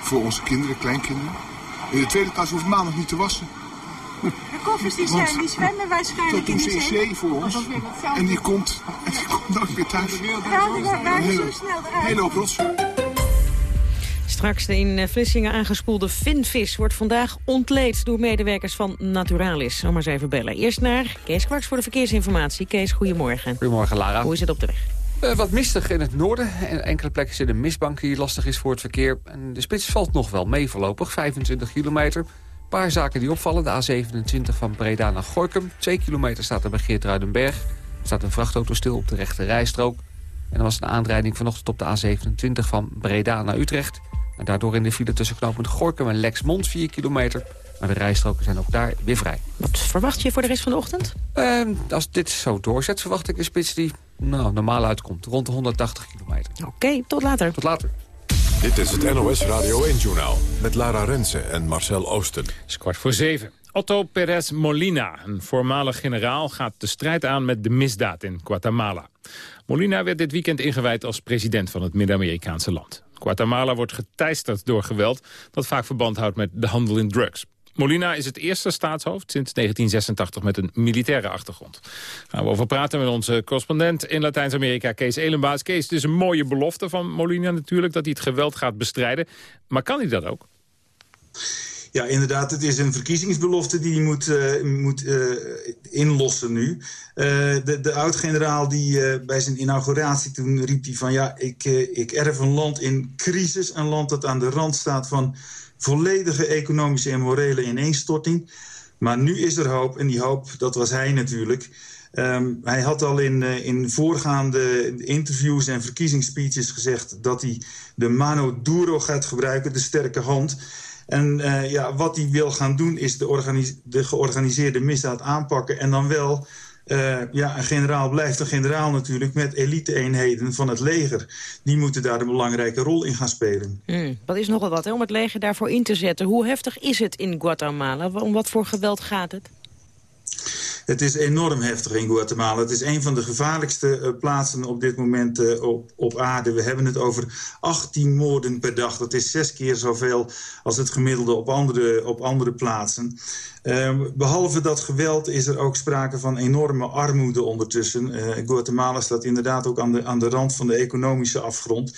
Voor onze kinderen, kleinkinderen. In de tweede plaats hoeft maandag niet te wassen. De koffers die, zijn, die zwemmen waarschijnlijk in de zee voor ons. Dat is weer hetzelfde. En die komt, en die komt nooit meer thuis. Die waren Een zo snel eruit. hele hoop rotzooi. Straks de in eh, Vlissingen aangespoelde vinvis wordt vandaag ontleed door medewerkers van Naturalis. Zal maar eens even bellen. Eerst naar Kees Kwaks voor de verkeersinformatie. Kees, goedemorgen. Goedemorgen, Lara. Hoe is het op de weg? Eh, wat mistig in het noorden. En enkele plekken zit een mistbank die lastig is voor het verkeer. En de spits valt nog wel mee voorlopig, 25 kilometer. Een paar zaken die opvallen. De A27 van Breda naar Gorkum. 2 kilometer staat er bij Geertruidenberg. Er staat een vrachtauto stil op de rechte rijstrook. En er was een aanrijding vanochtend op de A27 van Breda naar Utrecht. En daardoor in de file tussen knooppunt Gorkum en Lexmond 4 kilometer. Maar de rijstroken zijn ook daar weer vrij. Wat verwacht je voor de rest van de ochtend? Eh, als dit zo doorzet, verwacht ik een spits die nou, normaal uitkomt. Rond de 180 kilometer. Oké, tot later. Tot later. Dit is het NOS Radio 1-journaal met Lara Rensen en Marcel Oosten. Het is kwart voor zeven. Otto Perez Molina, een voormalig generaal, gaat de strijd aan met de misdaad in Guatemala. Molina werd dit weekend ingewijd als president van het Midden-Amerikaanse land. Guatemala wordt geteisterd door geweld dat vaak verband houdt met de handel in drugs. Molina is het eerste staatshoofd sinds 1986 met een militaire achtergrond. Gaan we over praten met onze correspondent in Latijns-Amerika, Kees Elenbaas. Kees, het is een mooie belofte van Molina natuurlijk dat hij het geweld gaat bestrijden. Maar kan hij dat ook? Ja, inderdaad. Het is een verkiezingsbelofte die hij moet, uh, moet uh, inlossen nu. Uh, de, de oud-generaal die bij zijn inauguratie toen riep hij van... ja, ik, ik erf een land in crisis. Een land dat aan de rand staat van volledige economische en morele ineenstorting. Maar nu is er hoop en die hoop, dat was hij natuurlijk... Um, hij had al in, in voorgaande interviews en verkiezingsspeeches gezegd... dat hij de mano duro gaat gebruiken, de sterke hand... En uh, ja, wat hij wil gaan doen is de, de, georganiseerde misdaad aanpakken... en dan wel, uh, ja, een generaal blijft een generaal natuurlijk... met elite-eenheden van het leger. Die moeten daar een belangrijke rol in gaan spelen. Hmm, dat is nogal wat, hè, om het leger daarvoor in te zetten. Hoe heftig is het in Guatemala? Om wat voor geweld gaat het? Het is enorm heftig in Guatemala. Het is een van de gevaarlijkste uh, plaatsen op dit moment uh, op, op aarde. We hebben het over 18 moorden per dag. Dat is zes keer zoveel als het gemiddelde op andere, op andere plaatsen. Uh, behalve dat geweld is er ook sprake van enorme armoede ondertussen. Guatemala staat inderdaad ook aan de, aan de rand van de economische afgrond.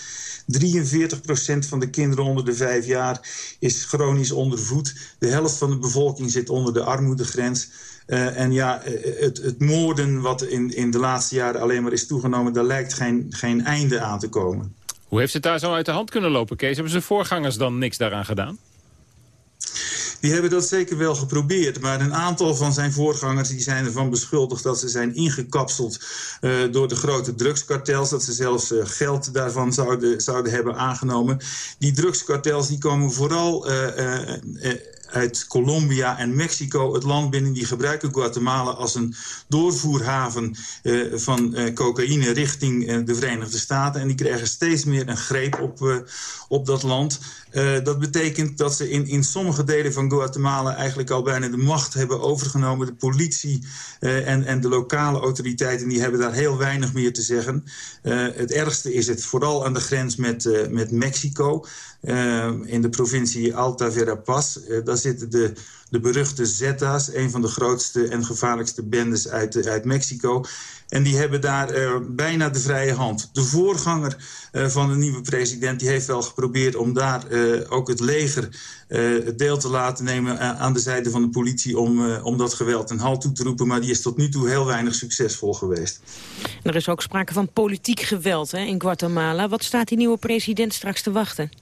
43% van de kinderen onder de vijf jaar is chronisch ondervoed. De helft van de bevolking zit onder de armoedegrens. Uh, en ja, het, het moorden wat in, in de laatste jaren alleen maar is toegenomen... daar lijkt geen, geen einde aan te komen. Hoe heeft het daar zo uit de hand kunnen lopen, Kees? Hebben zijn voorgangers dan niks daaraan gedaan? Die hebben dat zeker wel geprobeerd. Maar een aantal van zijn voorgangers die zijn ervan beschuldigd... dat ze zijn ingekapseld uh, door de grote drugskartels. Dat ze zelfs uh, geld daarvan zouden, zouden hebben aangenomen. Die drugskartels die komen vooral... Uh, uit Colombia en Mexico het land binnen. Die gebruiken Guatemala als een doorvoerhaven uh, van uh, cocaïne richting uh, de Verenigde Staten. En die krijgen steeds meer een greep op, op dat land. dat betekent dat ze in, in sommige delen van Guatemala eigenlijk al bijna de macht hebben overgenomen. De politie en, en de lokale autoriteiten die hebben daar heel weinig meer te zeggen. het ergste is het vooral aan de grens met, met Mexico. In de provincie Alta Verapaz. daar zitten de, de beruchte Zetas, een van de grootste en gevaarlijkste bendes uit, uit Mexico. En die hebben daar uh, bijna de vrije hand. De voorganger uh, van de nieuwe president die heeft wel geprobeerd om daar uh, ook het leger deel te laten nemen aan de zijde van de politie om, om dat geweld een halt toe te roepen. Maar die is tot nu toe heel weinig succesvol geweest. Er is ook sprake van politiek geweld hè, in Guatemala. Wat staat die nieuwe president straks te wachten?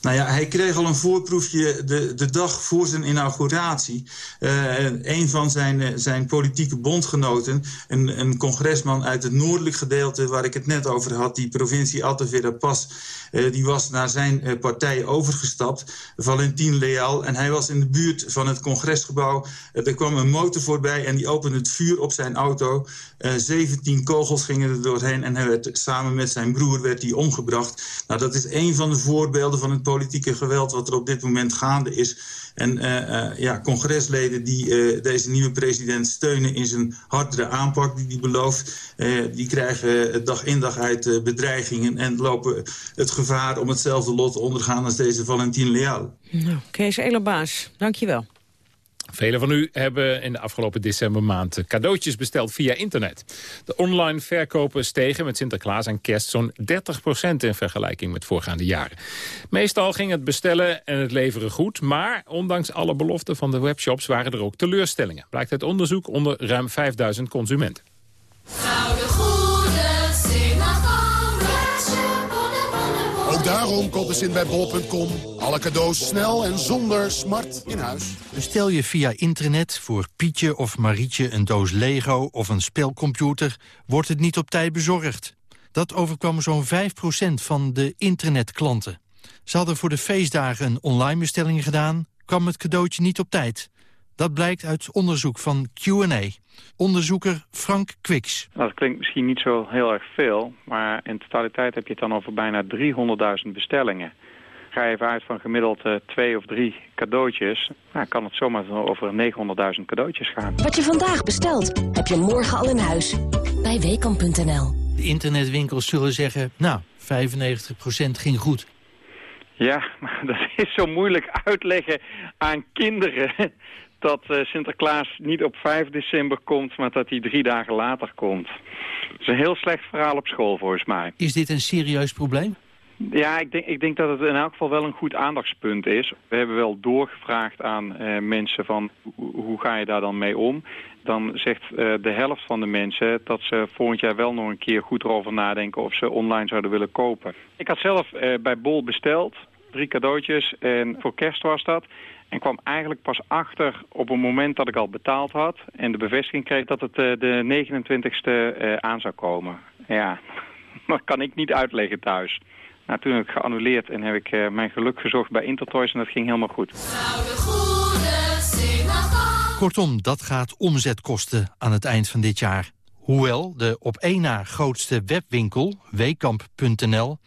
Nou ja, hij kreeg al een voorproefje de, de dag voor zijn inauguratie. Uh, een van zijn, zijn politieke bondgenoten, een, een congresman uit het noordelijk gedeelte... waar ik het net over had, die provincie Alta Verapaz... Uh, die was naar zijn partij overgestapt, Valentin Leal. En hij was in de buurt van het congresgebouw. er kwam een motor voorbij en die opende het vuur op zijn auto. 17 kogels gingen er doorheen en hij werd, samen met zijn broer werd hij omgebracht. Nou, dat is een van de voorbeelden van het politieke geweld wat er op dit moment gaande is. En uh, uh, ja, congresleden die uh, deze nieuwe president steunen in zijn hardere aanpak die hij belooft, die krijgen dag in dag uit bedreigingen en lopen het gevaar om hetzelfde lot te ondergaan als deze Valentin Leal. Nou, Kees Elerbaas, dankjewel. Velen van u hebben in de afgelopen decembermaand cadeautjes besteld via internet. De online verkopen stegen met Sinterklaas en kerst zo'n 30% in vergelijking met voorgaande jaren. Meestal ging het bestellen en het leveren goed, maar ondanks alle beloften van de webshops waren er ook teleurstellingen. Blijkt uit onderzoek onder ruim 5000 consumenten. Ook bij bol.com. Alle cadeaus snel en zonder smart in huis. Bestel je via internet voor Pietje of Marietje een doos Lego of een spelcomputer... wordt het niet op tijd bezorgd. Dat overkwam zo'n 5% van de internetklanten. Ze hadden voor de feestdagen een online bestelling gedaan... kwam het cadeautje niet op tijd. Dat blijkt uit onderzoek van Q&A. Onderzoeker Frank Kwiks. Nou, dat klinkt misschien niet zo heel erg veel... maar in totaliteit heb je het dan over bijna 300.000 bestellingen. Ga je even uit van gemiddeld uh, twee of drie cadeautjes... Nou, kan het zomaar over 900.000 cadeautjes gaan. Wat je vandaag bestelt, heb je morgen al in huis. Bij Weekamp.nl. De internetwinkels zullen zeggen... nou, 95% ging goed. Ja, maar dat is zo moeilijk uitleggen aan kinderen dat uh, Sinterklaas niet op 5 december komt, maar dat hij drie dagen later komt. Dat is een heel slecht verhaal op school volgens mij. Is dit een serieus probleem? Ja, ik denk, ik denk dat het in elk geval wel een goed aandachtspunt is. We hebben wel doorgevraagd aan uh, mensen van hoe ga je daar dan mee om? Dan zegt uh, de helft van de mensen dat ze volgend jaar wel nog een keer goed erover nadenken of ze online zouden willen kopen. Ik had zelf uh, bij Bol besteld, drie cadeautjes en voor kerst was dat. En kwam eigenlijk pas achter op een moment dat ik al betaald had. En de bevestiging kreeg dat het uh, de 29ste uh, aan zou komen. Ja, dat kan ik niet uitleggen thuis. Nou, toen heb ik geannuleerd en heb ik uh, mijn geluk gezocht bij Intertoys en dat ging helemaal goed. Kortom, dat gaat omzetkosten aan het eind van dit jaar. Hoewel de op één na grootste webwinkel, weekamp.nl,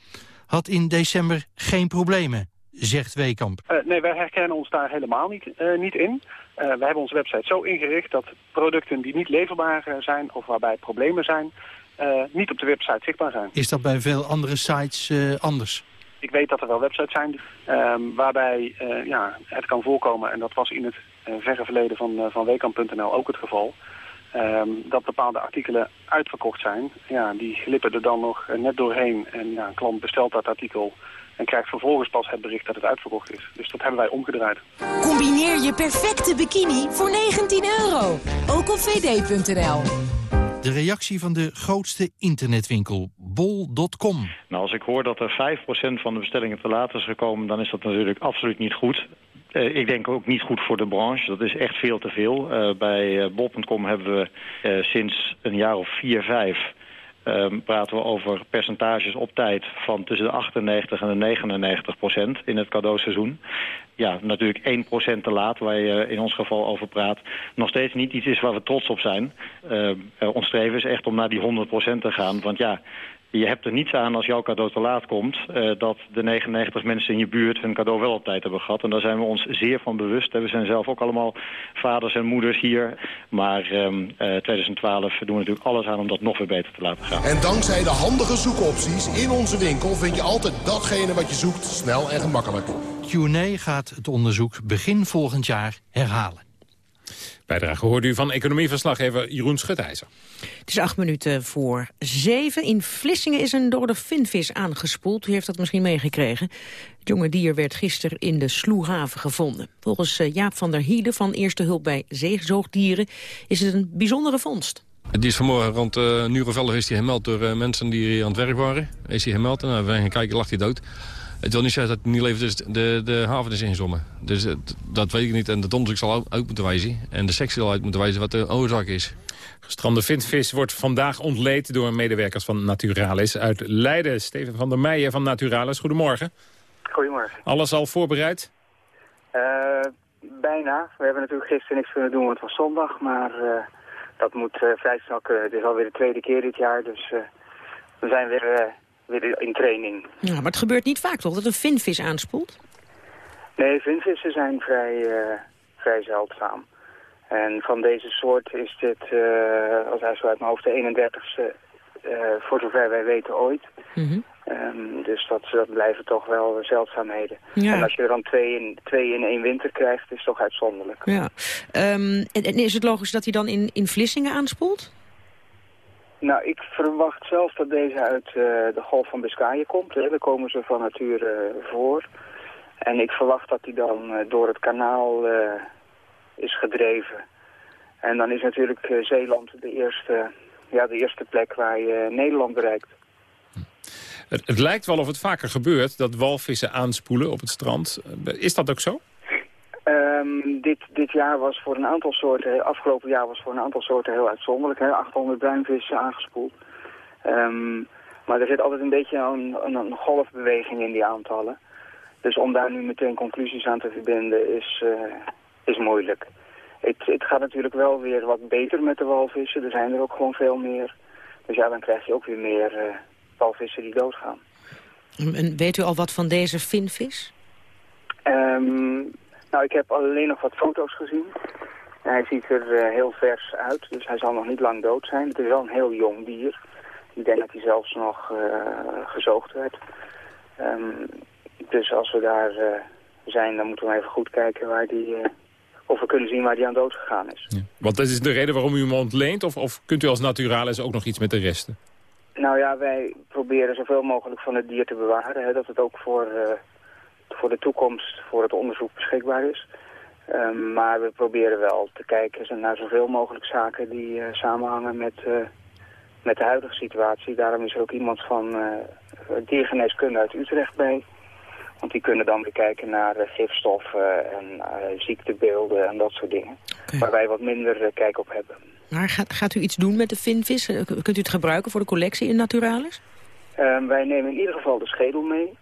had in december geen problemen zegt Weekamp. Uh, nee, wij herkennen ons daar helemaal niet, uh, niet in. Uh, we hebben onze website zo ingericht dat producten die niet leverbaar zijn of waarbij problemen zijn, niet op de website zichtbaar zijn. Is dat bij veel andere sites anders? Ik weet dat er wel websites zijn ehm, waarbij ja, het kan voorkomen, en dat was in het verre verleden van, van Weekamp.nl ook het geval, Um, dat bepaalde artikelen uitverkocht zijn. Ja, die glippen er dan nog net doorheen. En ja, een klant bestelt dat artikel en krijgt vervolgens pas het bericht dat het uitverkocht is. Dus dat hebben wij omgedraaid. Combineer je perfecte bikini voor 19 euro. Ook op vd.nl. De reactie van de grootste internetwinkel bol.com. Nou, als ik hoor dat er 5% van de bestellingen te laat is gekomen... dan is dat natuurlijk absoluut niet goed. Uh, ik denk ook niet goed voor de branche. Dat is echt veel te veel. Uh, bij uh, bol.com hebben we sinds een jaar of vier, vijf... Um, praten we over percentages op tijd van tussen de 98 en de 99 procent in het cadeauseizoen. Ja, natuurlijk 1 procent te laat, waar je in ons geval over praat. Nog steeds niet iets is waar we trots op zijn. Uh, ons streven is echt om naar die 100 procent te gaan. Want ja, je hebt er niets aan als jouw cadeau te laat komt... Dat de 99 mensen in je buurt hun cadeau wel op tijd hebben gehad. En daar zijn we ons zeer van bewust. We zijn zelf ook allemaal vaders en moeders hier. Maar um, uh, 2012 doen we natuurlijk alles aan om dat nog weer beter te laten gaan. En dankzij de handige zoekopties in onze winkel... vind je altijd datgene wat je zoekt snel en gemakkelijk. Q&A gaat het onderzoek begin volgend jaar herhalen. Bijdrage hoorde u van economieverslaggever Jeroen Schutijzer. Het is acht minuten voor zeven. In Vlissingen is een dode vinvis aangespoeld. U heeft dat misschien meegekregen. Het jonge dier werd gisteren in de Sloehaven gevonden. Volgens eh, Jaap van der Hiede van Eerste Hulp bij Zeezoogdieren... is het een bijzondere vondst. Die is vanmorgen rond uh, een uur of elf is die gemeld door uh, mensen die hier aan het werk waren. Is hij gemeld en nou, we gaan kijken, lag hij dood. Het wil niet zeggen dat het niet leeft, dus de, de haven is ingezommen. Dus het, dat weet ik niet en het onderzoek zal uit moeten wijzen. En de sectie zal uit moeten wijzen wat de oorzaak is. Gestrande vindvis wordt vandaag ontleed door medewerkers van Naturalis uit Leiden. Steven van der Meijen van Naturalis, goedemorgen. Goedemorgen. Alles al voorbereid? Uh, bijna. We hebben natuurlijk gisteren niks kunnen doen, want het was zondag. Maar uh, dat moet uh, vrij snel kunnen. Het is alweer de tweede keer dit jaar, dus we zijn weer weer in training. Ja, maar het gebeurt niet vaak toch, dat een vinvis aanspoelt? Nee, vinvissen zijn vrij, uh, vrij zeldzaam. En van deze soort is dit, uh, als hij zo uit mijn hoofd, de 31ste, uh, voor zover wij weten ooit. Mm -hmm. um, dus dat, dat blijven toch wel zeldzaamheden. Ja. En als je er dan twee in, twee in één winter krijgt, is het toch uitzonderlijk. Ja. Um, en, en, is het logisch dat hij dan in, in Vlissingen aanspoelt? Nou, ik verwacht zelf dat deze uit uh, de Golf van Biscayen komt. Hè. Daar komen ze van nature uh, voor. En ik verwacht dat die dan uh, door het kanaal is gedreven. En dan is natuurlijk Zeeland de eerste, ja, de eerste plek waar je Nederland bereikt. Het, het lijkt wel of het vaker gebeurt dat walvissen aanspoelen op het strand. Is dat ook zo? Dit, dit jaar was voor een aantal soorten, afgelopen jaar was voor een aantal soorten heel uitzonderlijk. Hè? 800 bruinvissen aangespoeld. Um, maar er zit altijd een beetje een, een, een, golfbeweging in die aantallen. Dus om daar nu meteen conclusies aan te verbinden is, uh, is moeilijk. Het, het gaat natuurlijk wel weer wat beter met de walvissen. Er zijn er ook gewoon veel meer. Dus ja, dan krijg je ook weer meer uh, walvissen die doodgaan. En weet u al wat van deze vinvis? Um, nou, ik heb alleen nog wat foto's gezien. Hij ziet er uh, heel vers uit, dus hij zal nog niet lang dood zijn. Het is wel een heel jong dier. Ik denk dat hij zelfs nog uh, gezoogd werd. Um, dus als we daar uh, zijn, dan moeten we even goed kijken waar die, of we kunnen zien waar die aan dood gegaan is. Ja. Want dat is de reden waarom u hem ontleent? Of, of kunt u als naturalis ook nog iets met de resten? Nou ja, wij proberen zoveel mogelijk van het dier te bewaren. Hè, dat het ook voor voor de toekomst voor het onderzoek beschikbaar is. Um, maar we proberen wel te kijken naar zoveel mogelijk zaken die uh, samenhangen met, uh, met de huidige situatie. Daarom is er ook iemand van uh, diergeneeskunde uit Utrecht bij. Want die kunnen dan weer kijken naar gifstoffen en ziektebeelden en dat soort dingen. Okay. Waar wij wat minder kijk op hebben. Maar gaat, gaat u iets doen met de vinvis? Kunt u het gebruiken voor de collectie in Naturalis? Um, wij nemen in ieder geval de schedel mee.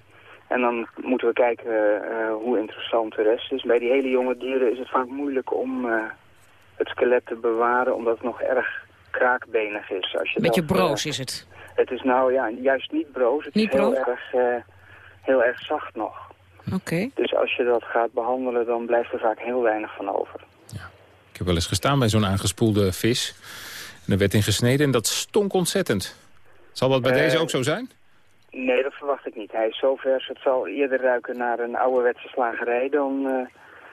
En dan moeten we kijken uh, hoe interessant de rest is. Bij die hele jonge dieren is het vaak moeilijk om uh, het skelet te bewaren... omdat het nog erg kraakbenig is. Als je Beetje dat, broos uh, is het? Het is nou ja, juist niet broos. Het niet is heel erg, heel erg zacht nog. Oké. Okay. Dus als je dat gaat behandelen, dan blijft er vaak heel weinig van over. Ja. Ik heb wel eens gestaan bij zo'n aangespoelde vis. En er werd in gesneden en dat stonk ontzettend. Zal dat bij deze ook zo zijn? Nee, dat verwacht ik niet. Hij is zo vers. Het zal eerder ruiken naar een ouderwetse slagerij dan uh,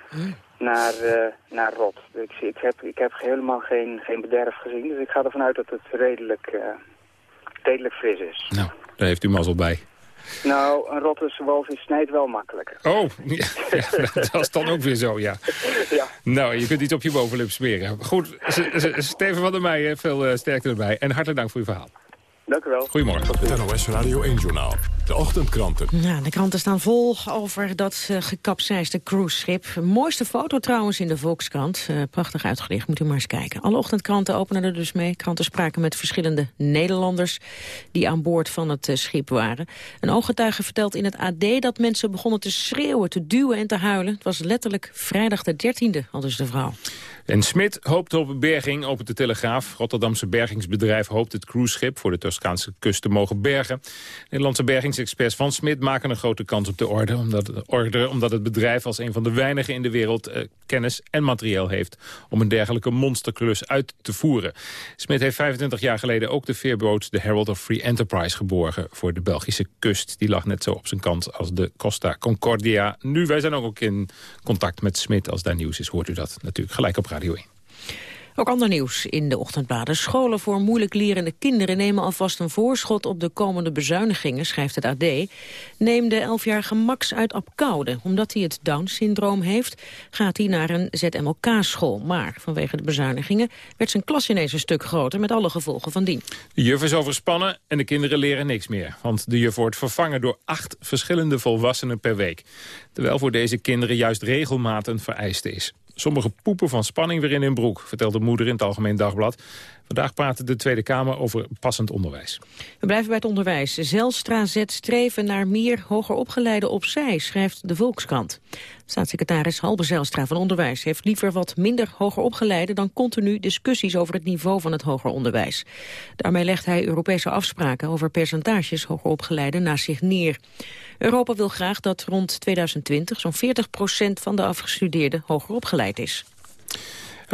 hm. naar, uh, naar rot. Ik, ik, heb, ik heb helemaal geen, geen bederf gezien. Dus ik ga ervan uit dat het redelijk, uh, redelijk fris is. Nou, daar heeft u mazzel bij. Nou, een rotte walvis snijdt wel makkelijker. Oh, ja, ja, dat is dan ook weer zo, ja. ja. Nou, je kunt iets op je bovenlip smeren. Goed, Steven van der Meijen, veel sterkte erbij. En hartelijk dank voor uw verhaal. Dank u wel. Goedemorgen. Het NOS Radio 1-journaal. De ochtendkranten. Ja, de kranten staan vol over dat uh, gekapseisde cruiseschip. Mooiste foto trouwens in de Volkskrant. Uh, prachtig uitgelicht, moet u maar eens kijken. Alle ochtendkranten openen er dus mee. Kranten spraken met verschillende Nederlanders... die aan boord van het uh, schip waren. Een ooggetuige vertelt in het AD dat mensen begonnen te schreeuwen... te duwen en te huilen. Het was letterlijk vrijdag de 13e, al dus de vrouw. En Smit hoopt op berging, op de Telegraaf. Rotterdamse bergingsbedrijf hoopt het cruiseschip... voor de Toscaanse kust te mogen bergen. Nederlandse bergingsexperts van Smit maken een grote kans op de orde... omdat, orde, omdat het bedrijf als een van de weinigen in de wereld... Eh, kennis en materieel heeft om een dergelijke monsterklus uit te voeren. Smit heeft 25 jaar geleden ook de veerboot... de Herald of Free Enterprise geborgen voor de Belgische kust. Die lag net zo op zijn kant als de Costa Concordia. Nu, wij zijn ook in contact met Smit. Als daar nieuws is, hoort u dat natuurlijk gelijk op Radio 1. Ook ander nieuws in de ochtendbladen. Scholen voor moeilijk lerende kinderen nemen alvast een voorschot op de komende bezuinigingen, schrijft het AD. Neem de elfjarige Max uit Apkoude. Omdat hij het Down-syndroom heeft, gaat hij naar een ZMLK-school. Maar vanwege de bezuinigingen werd zijn klas ineens een stuk groter, met alle gevolgen van dien. De juf is overspannen en de kinderen leren niks meer. Want de juf wordt vervangen door acht verschillende volwassenen per week. Terwijl voor deze kinderen juist regelmaat een vereiste is. Sommige poepen van spanning weer in hun broek, vertelt de moeder in het Algemeen Dagblad. Vandaag praat de Tweede Kamer over passend onderwijs. We blijven bij het onderwijs. Zelstra zet streven naar meer hoger opgeleide opzij, schrijft de Volkskrant. Staatssecretaris Halbe Zelstra van Onderwijs heeft liever wat minder hoger opgeleide dan continu discussies over het niveau van het hoger onderwijs. Daarmee legt hij Europese afspraken over percentages hoger opgeleide naast zich neer. Europa wil graag dat rond 2020 zo'n 40% van de afgestudeerden hoger opgeleid is.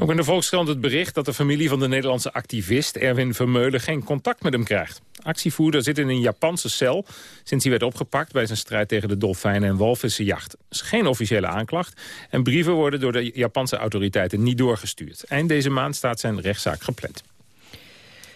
Ook in de Volkskrant het bericht dat de familie van de Nederlandse activist Erwin Vermeulen geen contact met hem krijgt. Actievoerder zit in een Japanse cel sinds hij werd opgepakt bij zijn strijd tegen de dolfijnen en walvissenjacht. Is geen officiële aanklacht en brieven worden door de Japanse autoriteiten niet doorgestuurd. Eind deze maand staat zijn rechtszaak gepland.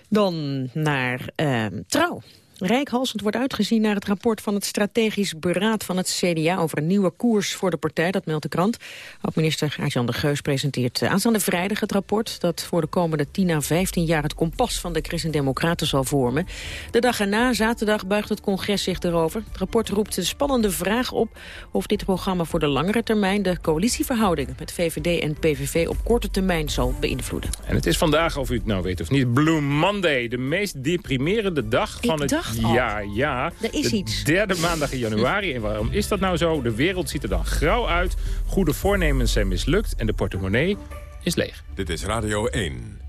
Dan naar uh, Trouw. Rijkhalsend wordt uitgezien naar het rapport van het strategisch beraad van het CDA over een nieuwe koers voor de partij, dat meldt de krant. Ook minister Arjan de Geus presenteert eh, aanstaande vrijdag het rapport dat voor de komende 10 à 15 jaar het kompas van de Christen-Democraten zal vormen. De dag erna, zaterdag, buigt het congres zich erover. Het rapport roept de spannende vraag op of dit programma voor de langere termijn de coalitieverhoudingen met VVD en PVV op korte termijn zal beïnvloeden. En het is vandaag, of u het nou weet of niet, Blue Monday, de meest deprimerende dag van het ja, ja. Er is de iets. derde maandag in januari. En waarom is dat nou zo? De wereld ziet er dan grauw uit. Goede voornemens zijn mislukt en de portemonnee is leeg. Dit is Radio 1.